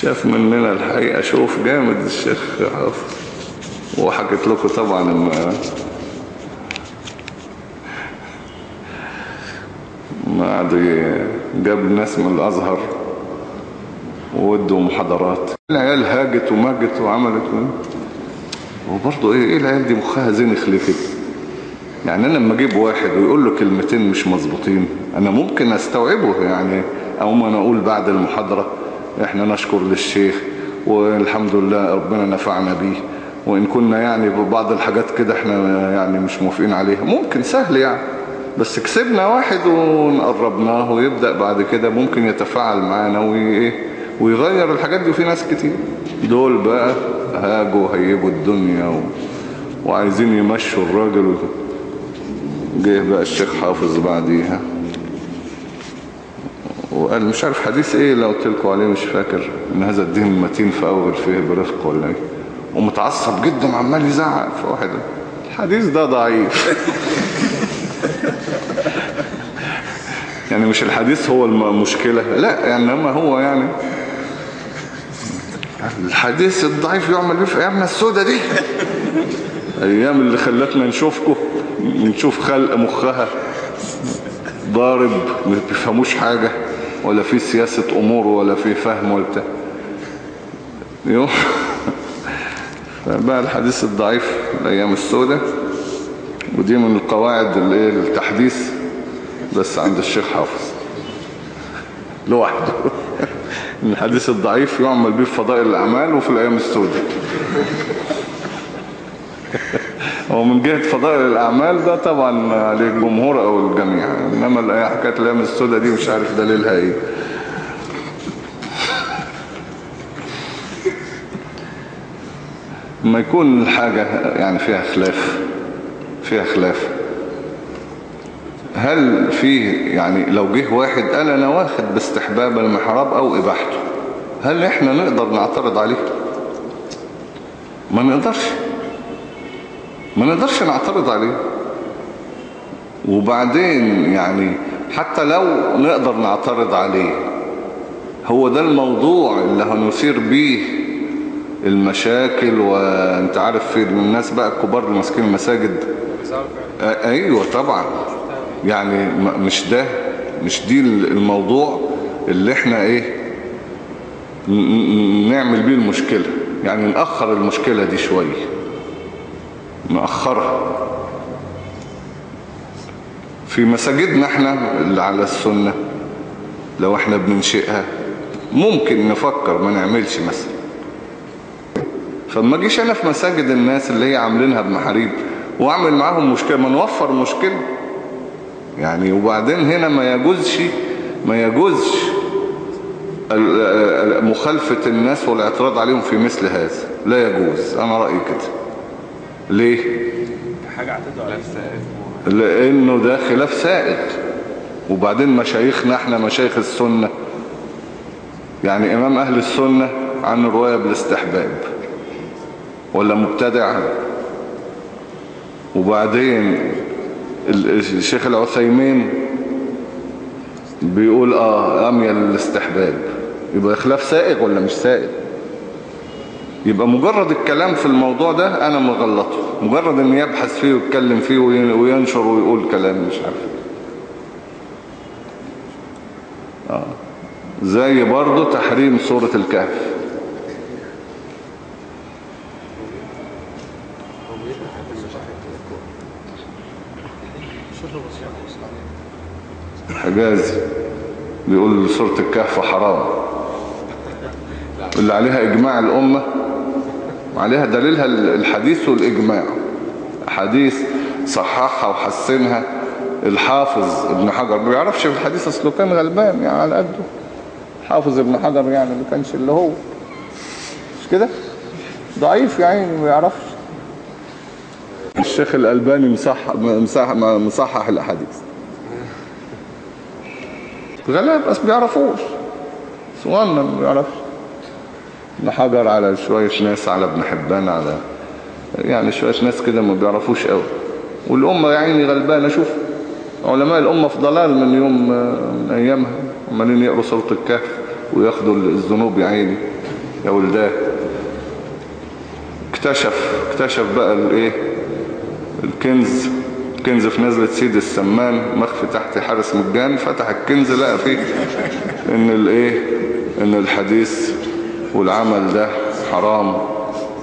شاف مننا الحقيقة شوف جامد الشيخ حافظ. وحكيت لكم طبعا إن ما قعد جاب ناس من الأزهر وودوا محاضرات. العيال هاجت وماجت وعملت. وبرضه إيه إيه العيال دي مخها ليه كده يعني أنا لما أجيب واحد ويقول له كلمتين مش مظبوطين أنا ممكن أستوعبه يعني أو ما أنا أقول بعد المحاضرة. إحنا نشكر للشيخ والحمد لله ربنا نفعنا بيه. وإن كنا يعني ببعض الحاجات كده إحنا يعني مش موافقين عليها. ممكن سهل يعني بس كسبنا واحد ونقربناه ويبدأ بعد كده ممكن يتفاعل معانا وي- ويغير الحاجات دي. وفي ناس كتير دول بقى هاجوا هيجوا الدنيا و... وعايزين يمشوا الراجل. جه بقى الشيخ حافظ بعديها. وقال مش عارف حديث إيه؟ لو لكم عليه مش فاكر. إن هذا الدين متين فاوغل فيه برفق ولا إيه؟ ومتعصب جدا عمال يزعق في واحد. الحديث ده ضعيف. يعني مش الحديث هو المشكلة لا يعني ما هو يعني. الحديث الضعيف يعمل بيه في ايامنا السودة دي. أيام اللي خلتنا نشوفكم نشوف خلق مخها. ضارب ما بيفهموش حاجة. ولا في سياسة أمور ولا في فهم ولا يوم. فبقى الحديث الضعيف الأيام السودة ودي من القواعد التحديث بس عند الشيخ حافظ. لوحده. الحديث الضعيف يعمل به في فضائل الأعمال وفي الأيام السوداء. هو من جهة فضائل الأعمال ده طبعا عليه الجمهور أو الجميع إنما حكاية الأيام السوداء دي مش عارف دليلها إيه. لما يكون الحاجة يعني فيها خلاف فيها خلاف. هل فيه يعني لو جه واحد قال أنا واخد باستحباب المحراب أو إباحته هل إحنا نقدر نعترض عليه؟ ما نقدرش. ما نقدرش نعترض عليه. وبعدين يعني حتى لو نقدر نعترض عليه هو ده الموضوع اللي هنثير بيه المشاكل وانت عارف في الناس بقى الكبار اللي ماسكين المساجد. أيوه طبعا. يعني مش ده مش دي الموضوع اللي إحنا إيه نعمل بيه المشكلة. يعني نأخر المشكلة دي شوية. نأخرها في مساجدنا إحنا اللي على السنة لو إحنا بننشئها ممكن نفكر ما نعملش مثلا. فما جيش أنا في مساجد الناس اللي هي عاملينها بمحاريب واعمل معاهم مشكلة ما نوفر مشكلة. يعني وبعدين هنا ما يجوزش ما يجوزش ال- ال- مخالفة الناس والإعتراض عليهم في مثل هذا. لا يجوز. أنا رأيي كده. ليه؟ حاجة اعتدوا عليها لأنه ده خلاف سائد. وبعدين مشايخنا إحنا مشايخ السنة. يعني إمام أهل السنة عن الرواية بالاستحباب. ولا مبتدع. وبعدين ال- الشيخ العثيمين بيقول آه أميل للاستحباب. يبقى خلاف سائغ ولا مش سائغ؟ يبقى مجرد الكلام في الموضوع ده أنا مغلطه. مجرد إن يبحث فيه ويتكلم فيه وين- وينشر ويقول كلام مش عارف آه. زي برضه تحريم سورة الكهف. حجازي بيقول سورة الكهف حرام. اللي عليها إجماع الأمة وعليها دليلها الحديث والإجماع. حديث صححها وحسنها الحافظ ابن حجر. ما بيعرفش في الحديث أصله كان غلبان يعني على قده. حافظ ابن حجر يعني ما كانش اللي هو. مش كده؟ ضعيف يعني ما يعرفش الشيخ الألباني مصحح مصحح مصحح الأحاديث. غلاب بس بيعرفوش. صغنن ما بيعرفش. حجر على شوية ناس على ابن حبان على يعني شوية ناس كده ما بيعرفوش قوي. والأمة يعني غلبانة شوف علماء الأمة في ضلال من يوم من أيامها. عمالين يقروا سورة الكهف وياخدوا الذنوب يا عيني يا ولدان اكتشف اكتشف بقى الإيه؟ الكنز. كنز في نزلة سيد السمان مخفي تحت حارس مجان فتح الكنز لقى فيه إن الإيه؟ إن الحديث والعمل ده حرام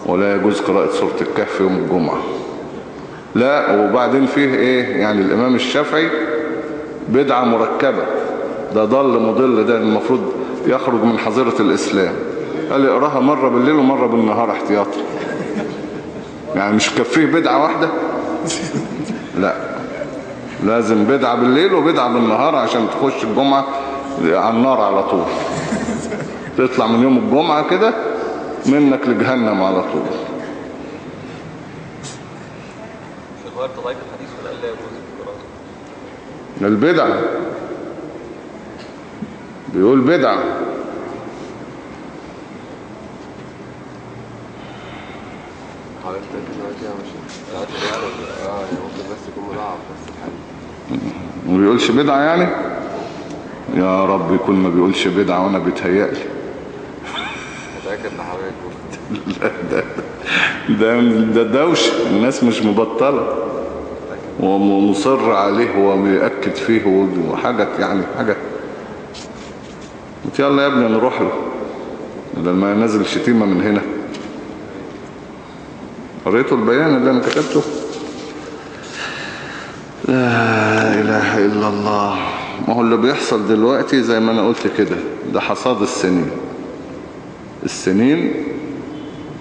ولا يجوز قراءة سورة الكهف يوم الجمعة. لا وبعدين فيه إيه؟ يعني الإمام الشافعي بدعة مركبة. ده ضل مضل ده المفروض يخرج من حظيرة الإسلام. قال اقراها مرة بالليل ومرة بالنهار احتياطا يعني مش كفيه بدعة واحدة؟ لا. لازم بدعة بالليل وبدعة بالنهار عشان تخش الجمعة على النار على طول. تطلع من يوم الجمعة كده منك لجهنم على طول. البدعة بيقول بدعة آه يعني ممكن بس يكون مضاعف بس الحل ما بيقولش بدعة يعني؟ يا رب يكون ما بيقولش بدعة وأنا بيتهيألي. ان حضرتك ده ده ده دوش الناس مش مبطلة. ومصر عليه وبيأكد فيه وحاجة يعني حاجة. يلا يا ابني نروح له. بدل ما نزل شتيمة من هنا. قريته البيان اللي أنا كتبته؟ لا إله إلا الله. ما هو اللي بيحصل دلوقتي زي ما أنا قلت كده. ده حصاد السنين. السنين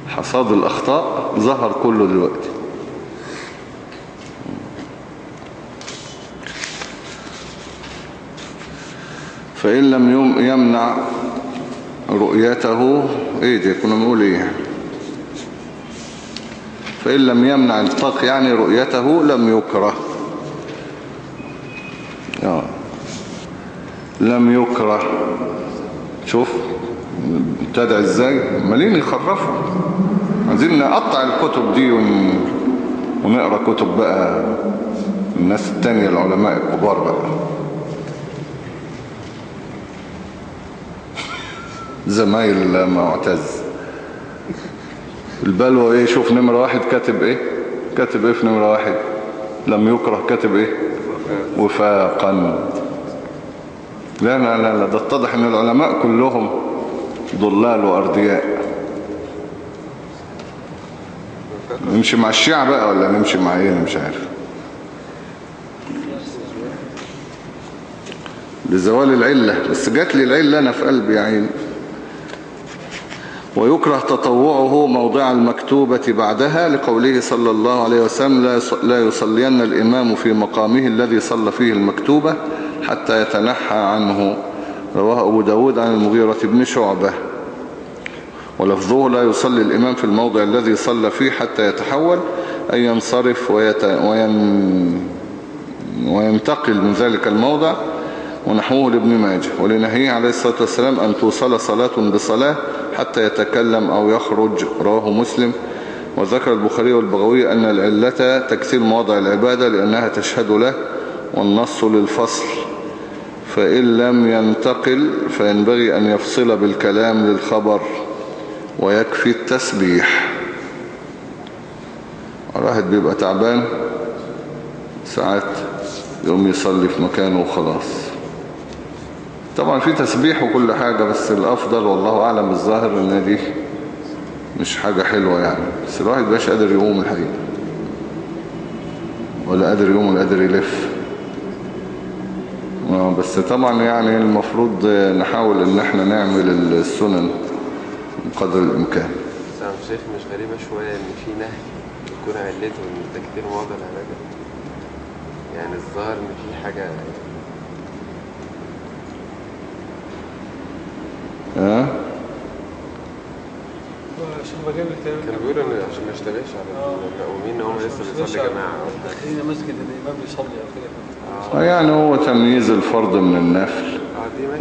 حصاد الأخطاء ظهر كله دلوقتي. فإن لم يم- يمنع رؤيته إيه دي كنا بنقول إيه فإن لم يمنع الطاق يعني رؤيته لم يكره. آه. لم يكره. شوف. ابتدع إزاي؟ مالين يخرفوا. عايزين نقطع الكتب دي ون... ونقرأ كتب بقى الناس التانية العلماء الكبار بقى. زمايل معتز البلوى إيه؟ شوف نمرة واحد كاتب إيه؟ كاتب إيه في نمرة واحد؟ لم يكره كاتب إيه؟ وفاقا. لا لا لا ده اتضح إن العلماء كلهم ضلال واردياء نمشي مع الشيعة بقى ولا نمشي مع إيه؟ أنا مش عارف. لزوال العلة. بس جات لي العلة أنا في قلبي يا عيني. ويكره تطوعه موضع المكتوبة بعدها لقوله صلى الله عليه وسلم لا يصلين الإمام في مقامه الذي صلى فيه المكتوبة حتى يتنحى عنه. رواه أبو داود عن المغيرة بن شعبة. ولفظه لا يصلي الإمام في الموضع الذي صلى فيه حتى يتحول أي ينصرف ويت... وين... وينتقل من ذلك الموضع ونحوه لابن ماجه. ولنهيه عليه الصلاة والسلام أن توصل صلاة بصلاة حتى يتكلم أو يخرج. رواه مسلم. وذكر البخاري والبغوي أن العلة تكثير مواضع العبادة لأنها تشهد له والنص للفصل. فإن لم ينتقل فينبغي أن يفصل بالكلام للخبر ويكفي التسبيح. الواحد بيبقى تعبان ساعات يقوم يصلي في مكانه وخلاص. طبعا في تسبيح وكل حاجة بس الأفضل والله أعلم الظاهر إن دي مش حاجة حلوة يعني. بس الواحد باش قادر يقوم الحقيقة ولا قادر يقوم ولا قادر يلف. بس طبعا يعني المفروض نحاول إن إحنا نعمل السنن بقدر الإمكان. بس أنا شايف مش غريبة شوية إن في نهي يكون علته ان تكتير موضع العبادة يعني الظاهر إن في حاجة ها عشان بجيب الكلام كانوا بيقولوا إن عشان ما يشتبهش على المقومين إن هم لسه بيصلي جماعة. خلينا مسجد الإمام بيصلي أو كده. آه، يعني هو تمييز الفرض من النفل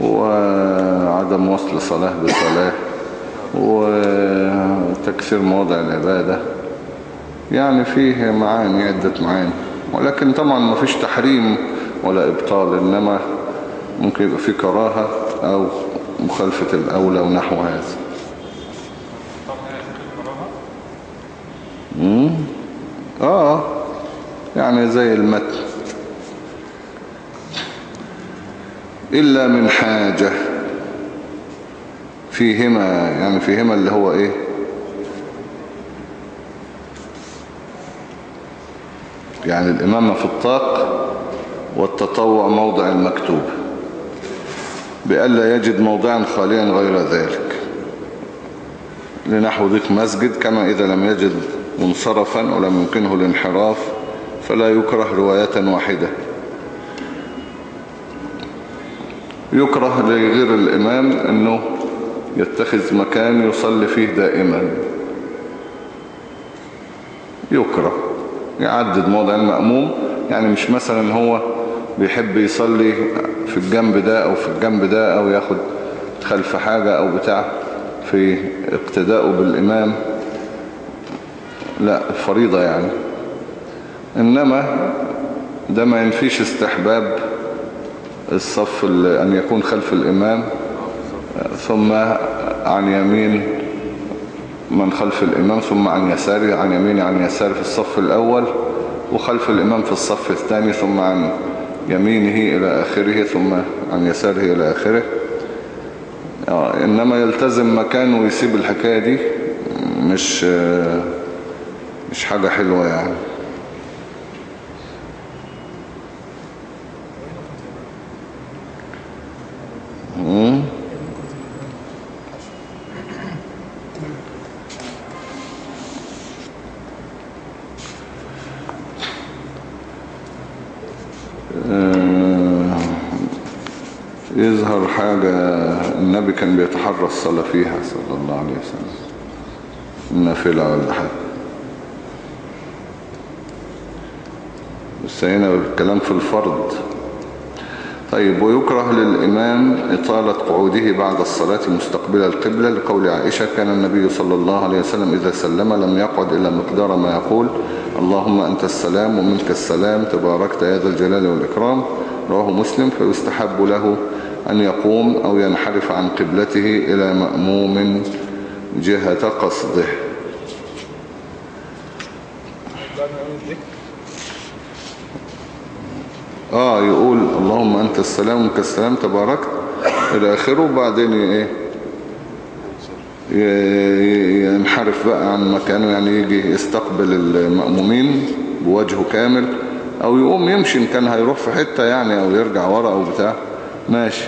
وعدم وصل صلاة بصلاة وتكسير موضع العبادة. يعني فيه معاني عدة معاني. ولكن طبعا ما فيش تحريم ولا إبطال إنما ممكن يبقى فيه كراهة أو مخالفة الأولى ونحو هذا. آه. يعني زي المتن. إلا من حاجة. فيهما يعني فيهما اللي هو إيه؟ يعني الإمامة في الطاق والتطوع موضع المكتوب بألا يجد موضعا خاليا غير ذلك. لنحو ذلك مسجد كما إذا لم يجد منصرفا ولم يمكنه الانحراف فلا يكره رواية واحدة. يكره لغير الإمام أنه يتخذ مكان يصلي فيه دائما. يكره يعدد موضع المأموم يعني مش مثلا هو بيحب يصلي في الجنب ده أو في الجنب ده أو ياخد خلف حاجة أو بتاع في اقتداءه بالإمام. لا الفريضة يعني. إنما ده ما ينفيش استحباب الصف ال- أن يكون خلف الإمام ثم عن يمين من خلف الإمام ثم عن يساره عن يمينه عن يساره في الصف الأول وخلف الإمام في الصف الثاني ثم عن يمينه إلى آخره ثم عن يساره إلى آخره. آه، إنما يلتزم مكانه ويسيب الحكاية دي مش آه، مش حاجة حلوة يعني مم. آه، يظهر حاجة النبي كان بيتحرى الصلاة فيها صلى الله عليه وسلم. النافلة ولا حاجة. بس هنا الكلام في الفرض. طيب ويكره للإمام إطالة قعوده بعد الصلاة مستقبل القبلة لقول عائشة كان النبي صلى الله عليه وسلم إذا سلم لم يقعد إلا مقدار ما يقول اللهم أنت السلام ومنك السلام تباركت يا ذا الجلال والإكرام رواه مسلم فيستحب له أن يقوم أو ينحرف عن قبلته إلى مأموم جهة قصده. ما يقول اللهم أنت السلام ومنك السلام تباركت. إلى آخره وبعدين ي- ينحرف بقى عن مكانه يعني يجي يستقبل المأمومين بوجهه كامل أو يقوم يمشي إن كان هيروح في حتة يعني أو يرجع ورا أو بتاع. ماشي.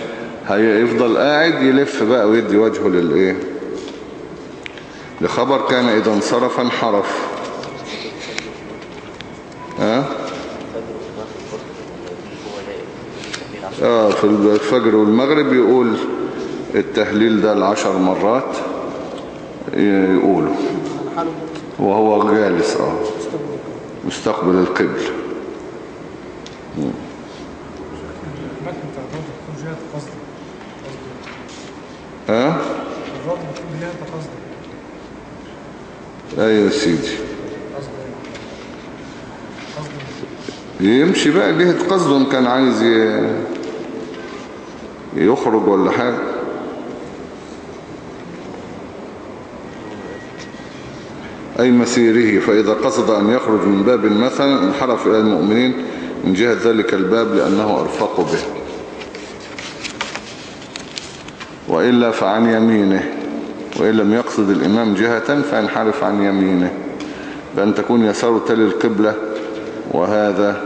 هيفضل قاعد يلف بقى ويدي وجهه للإيه؟ لخبر كان إذا انصرف انحرف. ها؟ آه في الفجر والمغرب يقول التهليل ده العشر مرات يقوله. وهو جالس آه مستقبل القبل المتن بتاع الرد بتكون جهة قصد ها الرد بتكون جهة قصد أيوه يا سيدي. يمشي بقى جهة قصده كان عايز يخرج ولا حاجة. أي مسيره فإذا قصد أن يخرج من باب مثلا انحرف إلى المؤمنين من جهة ذلك الباب لأنه أرفق به. وإلا فعن يمينه. وإن لم يقصد الإمام جهة فينحرف عن يمينه بأن تكون يسار تلي القبلة وهذا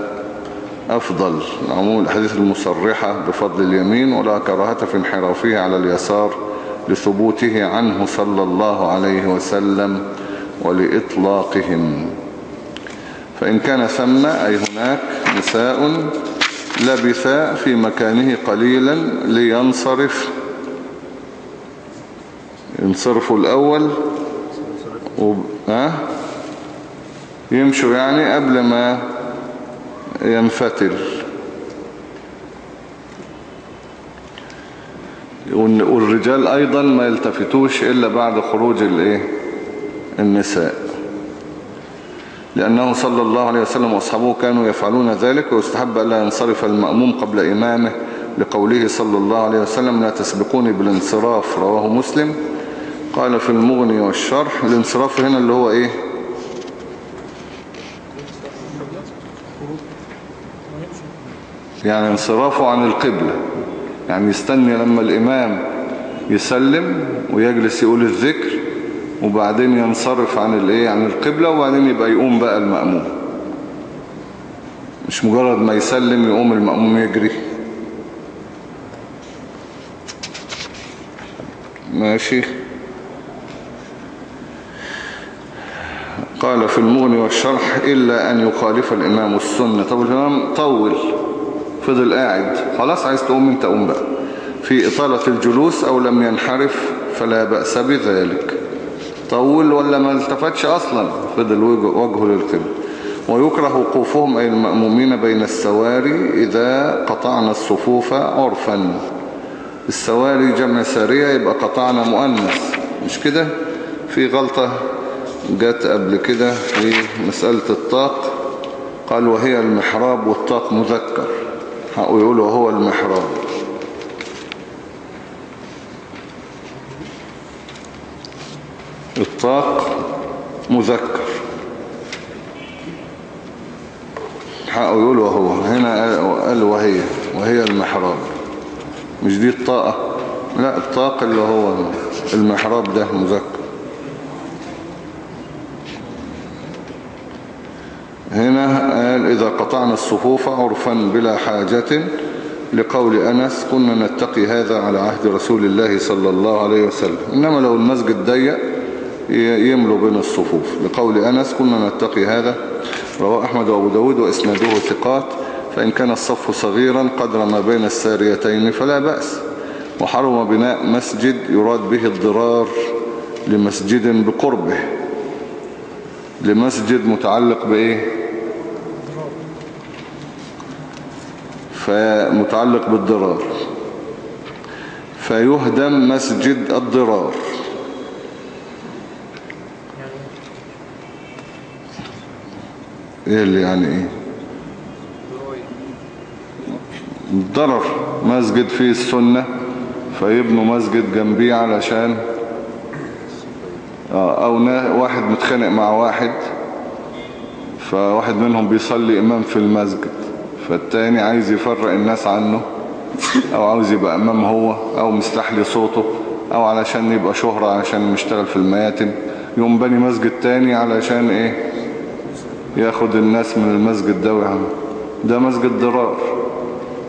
أفضل. عموم الحديث المصرحة بفضل اليمين ولا كراهة في انحرافه على اليسار لثبوته عنه صلى الله عليه وسلم ولإطلاقهم. فإن كان ثم أي هناك نساء لبثا في مكانه قليلا لينصرف ينصرفوا الأول وب... ها؟ يمشوا يعني قبل ما ينفتل. وال- والرجال أيضا ما يلتفتوش إلا بعد خروج الإيه؟ النساء. لأنه صلى الله عليه وسلم وأصحابه كانوا يفعلون ذلك ويستحب ألا ينصرف المأموم قبل إمامه لقوله صلى الله عليه وسلم لا تسبقوني بالانصراف. رواه مسلم. قال في المغني والشرح الانصراف هنا اللي هو إيه؟ يعني انصرافه عن القبلة. يعني يستني لما الإمام يسلم ويجلس يقول الذكر وبعدين ينصرف عن الإيه؟ عن القبلة وبعدين يبقى يقوم بقى المأموم. مش مجرد ما يسلم يقوم المأموم يجري. ماشي؟ قال في المغني والشرح إلا أن يخالف الإمام السنة. طب الإمام طول فضل قاعد. خلاص عايز تقوم أنت قوم بقى. في إطالة الجلوس أو لم ينحرف فلا بأس بذلك. طول ولا ما التفتش أصلا؟ فضل وجه- وجهه للقبل ويكره وقوفهم أي المأمومين بين السواري إذا قطعنا الصفوف عرفا. السواري جمع سارية يبقى قطعنا مؤنث. مش كده؟ في غلطة جت قبل كده في مسألة الطاق قال وهي المحراب والطاق مذكر. حقوا يقولوا هو المحراب. الطاق مذكر. حقوا يقولوا هو هنا قال- وهي. وهي المحراب. مش دي الطاقة؟ لا الطاق اللي هو المحراب ده مذكر هنا قال إذا قطعنا الصفوف عرفا بلا حاجة لقول أنس كنا نتقي هذا على عهد رسول الله صلى الله عليه وسلم. إنما لو المسجد ضيق يملوا بين الصفوف. لقول أنس كنا نتقي هذا. رواه أحمد وأبو داود وإسناده ثقات. فإن كان الصف صغيرا قدر ما بين الساريتين فلا بأس. وحرم بناء مسجد يراد به الضرار لمسجد بقربه. لمسجد متعلق بإيه؟ فمتعلق بالضرار. فيهدم مسجد الضرار. إيه اللي يعني إيه؟ الضرر مسجد فيه السنة فيبنوا مسجد جنبيه علشان آه، أو واحد متخانق مع واحد فواحد منهم بيصلي إمام في المسجد. فالتاني عايز يفرق الناس عنه أو عاوز يبقى أمام هو أو مستحلي صوته أو علشان يبقى شهرة علشان يشتغل في المياتم. يقوم بني مسجد تاني علشان إيه؟ ياخد الناس من المسجد ده ويعمل. ده مسجد ضرار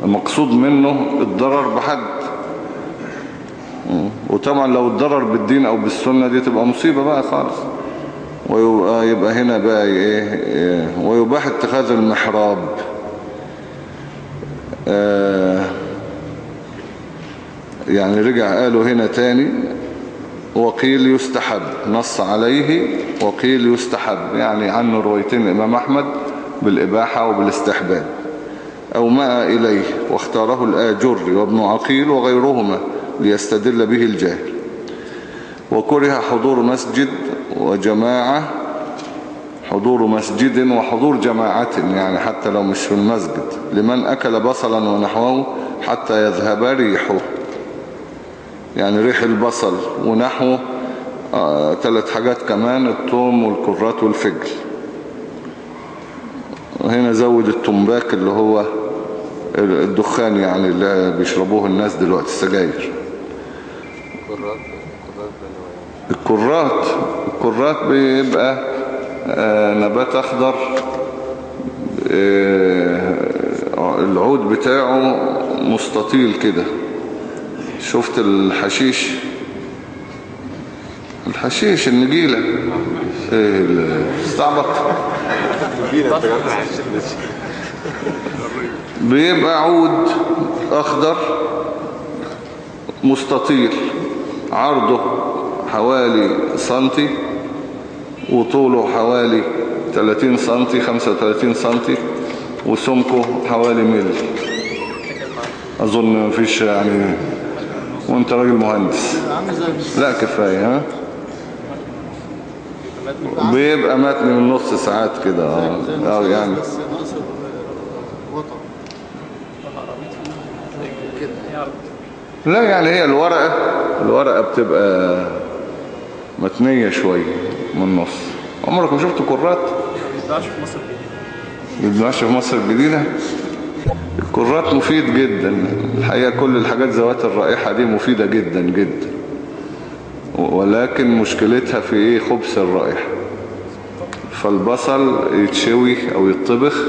المقصود منه الضرر بحد. وطبعا لو الضرر بالدين أو بالسنة دي تبقى مصيبة بقى خالص. ويبقى يبقى هنا بقى إيه؟ إيه، ويباح اتخاذ المحراب. يعني رجع قالوا هنا تاني وقيل يستحب نص عليه وقيل يستحب يعني عنه روايتين الإمام أحمد بالإباحة وبالاستحباب. أو ما إليه واختاره الآجر وابن عقيل وغيرهما ليستدل به الجاهل. وكره حضور مسجد وجماعة حضور مسجد وحضور جماعة يعني حتى لو مش في المسجد. لمن أكل بصلا ونحوه حتى يذهب ريحه. يعني ريح البصل ونحوه آه، ثلاث حاجات كمان الثوم والكرات والفجل وهنا زود التنباك اللي هو الدخان يعني اللي بيشربوه الناس دلوقتي السجاير. الكرات الكرات بيبقى نبات أخضر آه، العود بتاعه مستطيل كده. شفت الحشيش؟ الحشيش النجيلة. إيه استعبط. بيبقى عود أخضر مستطيل. عرضه حوالي سنتي. وطوله حوالي 30 سنتي 35 سنتي وسمكه حوالي ملي أظن مفيش يعني وأنت راجل مهندس. لا كفاية ها؟ بيبقى متن من نص ساعات كده آه. آه يعني. لا يعني هي الورقة الورقة بتبقى متنية شوية. من النص عمرك ما كرات؟ ما بيتباعش في مصر الجديدة بيتباعش في مصر الجديدة؟ الكرات مفيد جدا. الحقيقة كل الحاجات ذوات الرائحة دي مفيدة جدا جدا. ولكن مشكلتها في إيه؟ خبث الرائحة. فالبصل يتشوي أو يطبخ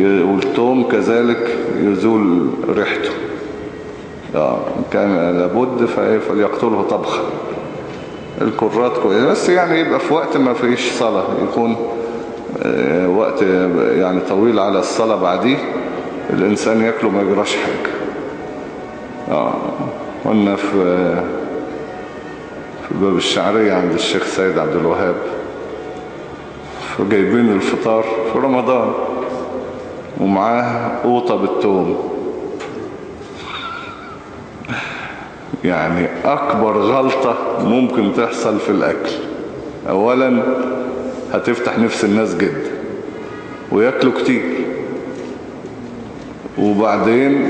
والثوم كذلك يزول ريحته. آه، كان لابد فليقتله طبخا. الكرات كويسة. بس يعني يبقى في وقت ما فيش صلاة يكون آه، وقت يعني طويل على الصلاة بعديه الإنسان يأكله ما يجراش حاجة. آه قلنا في في باب الشعرية عند الشيخ سيد عبد الوهاب فجايبين الفطار في رمضان ومعاه قوطة بالثوم يعني أكبر غلطة ممكن تحصل في الأكل. أولا هتفتح نفس الناس جدا ويأكلوا كتير. وبعدين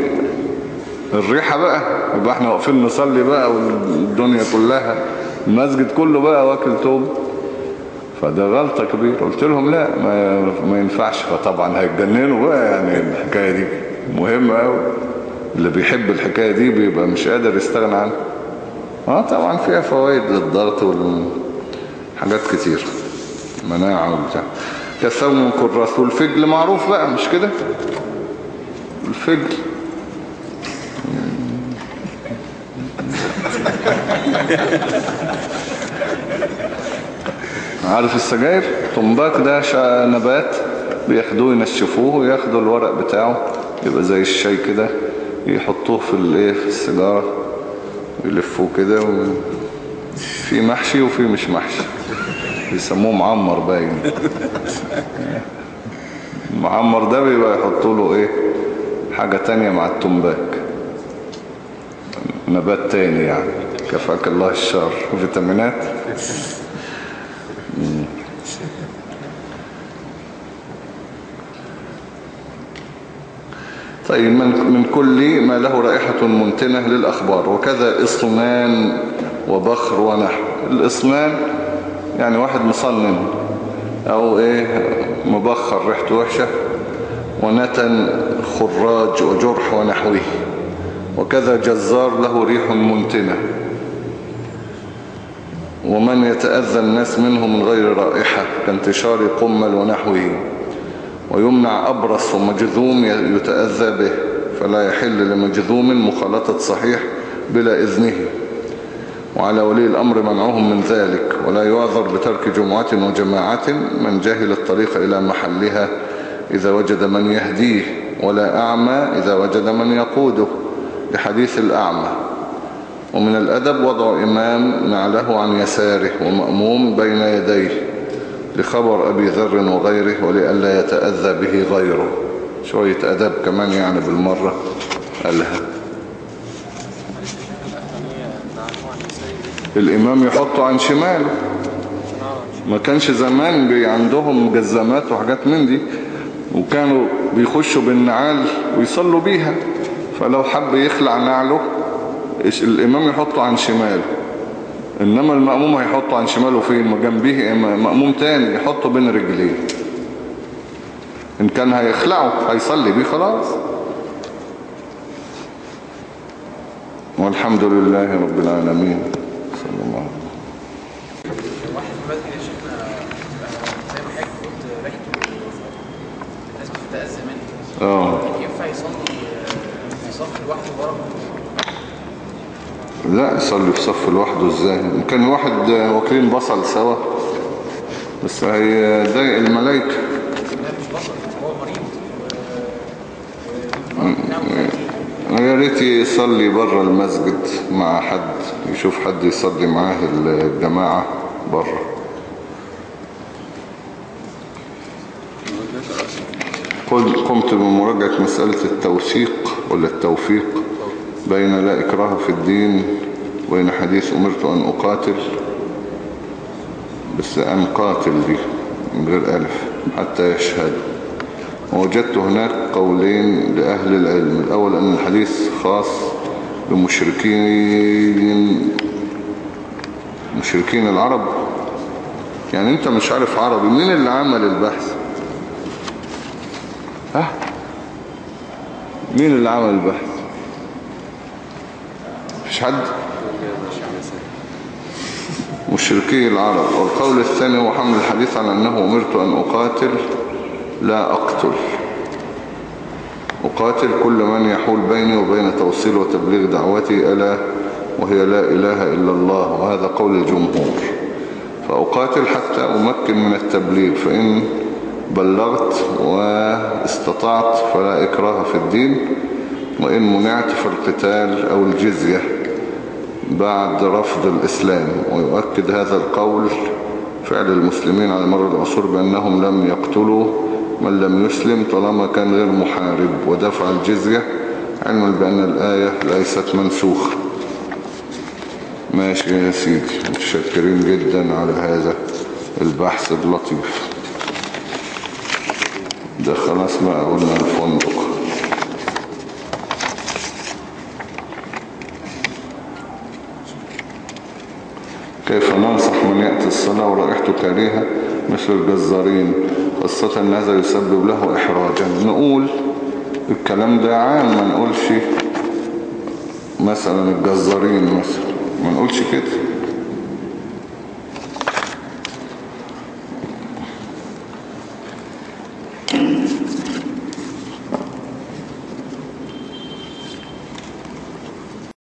الريحة بقى يبقى إحنا واقفين نصلي بقى والدنيا كلها المسجد كله بقى واكل توم. فده غلطة كبيرة. قلت لهم لا ما, ما ينفعش. فطبعا هيتجننوا بقى يعني الحكاية دي. مهمة قوي اللي بيحب الحكاية دي بيبقى مش قادر يستغنى عنها. آه طبعا فيها فوائد للضغط والحاجات كتير. مناعة وبتاع. كالثوم والكراث والفجل معروف بقى مش كده؟ الفجل. عارف السجاير؟ طنباك ده نبات بياخدوه ينشفوه وياخدوا الورق بتاعه يبقى زي الشاي كده. يحطوه في الايه في السيجارة يلفوه كده. في محشي وفي مش محشي. بيسموه معمر باين. المعمر ده بيبقى يحطوا له إيه حاجة تانية مع التنباك نبات تاني يعني. كفاك الله الشر. فيتامينات طيب من, من كل ما له رائحة منتنة للأخبار وكذا إصنان وبخر ونحو. الإصنان يعني واحد مصنن أو إيه مبخر ريحته وحشة ونتن خراج وجرح ونحوه. وكذا جزار له ريح منتنة. ومن يتأذى الناس منه من غير رائحة كانتشار قمل ونحوه. ويمنع أبرص ومجذوم يتأذى به فلا يحل لمجذوم مخالطة صحيح بلا إذنه. وعلى ولي الأمر منعهم من ذلك ولا يعذر بترك جمعة وجماعة من جهل الطريق إلى محلها إذا وجد من يهديه ولا أعمى إذا وجد من يقوده. لحديث الأعمى. ومن الأدب وضع إمام نعله عن يساره ومأموم بين يديه. لخبر أبي ذر وغيره ولئلا يتأذى به غيره. شوية أدب كمان يعني بالمرة. قالها الإمام يحطه عن شماله ما كانش زمان عندهم جزمات وحاجات من دي. وكانوا بيخشوا بالنعال ويصلوا بيها. فلو حب يخلع نعله الإمام يحطه عن شماله إنما المأموم هيحطه عن شماله فين؟ جنبيه مأموم تاني يحطه بين رجليه. إن كان هيخلعه هيصلي بيه خلاص. والحمد لله رب العالمين. صلى الله عليه وسلم. واحد دلوقتي يا شيخنا زي ما حضرتك قلت ريحته الناس بتتأذى منه. آه. ينفع يصلي في صف لوحده ورا لا يصلي في صف لوحده إزاي؟ كان واحد واكلين بصل سوا بس هيضايق الملائكة يا ريت يصلي بره المسجد مع حد يشوف حد يصلي معاه الجماعة بره قمت بمراجعة مسألة التوثيق ولا التوفيق؟ بين لا إكراه في الدين وبين حديث أمرت أن أقاتل بس أن قاتل دي من غير ألف حتى يشهد. ووجدت هناك قولين لأهل العلم. الأول أن الحديث خاص بمشركين مشركين العرب. يعني أنت مش عارف عربي مين اللي عمل البحث؟ ها؟ مين اللي عمل البحث؟ مفيش حد؟ مشركي العرب. والقول الثاني هو حمل الحديث على أنه أمرت أن أقاتل. لا أقتل. أقاتل كل من يحول بيني وبين توصيل وتبليغ دعوتي ألا وهي لا إله إلا الله. وهذا قول الجمهور. فأقاتل حتى أمكن من التبليغ. فإن بلغت واستطعت فلا إكراه في الدين. وإن منعت فالقتال أو الجزية. بعد رفض الإسلام ويؤكد هذا القول فعل المسلمين على مر العصور بأنهم لم يقتلوا من لم يسلم طالما كان غير محارب. ودفع الجزية علما بأن الآية ليست منسوخة. ماشي يا سيدي متشكرين جدا على هذا البحث اللطيف. ده خلاص بقى قلنا الفندق. الصلاة ورائحته كريهة مثل الجزارين خاصة أن هذا يسبب له إحراجا نقول الكلام ده عام ما نقولش مثلا الجزارين مثلا ما نقولش كده.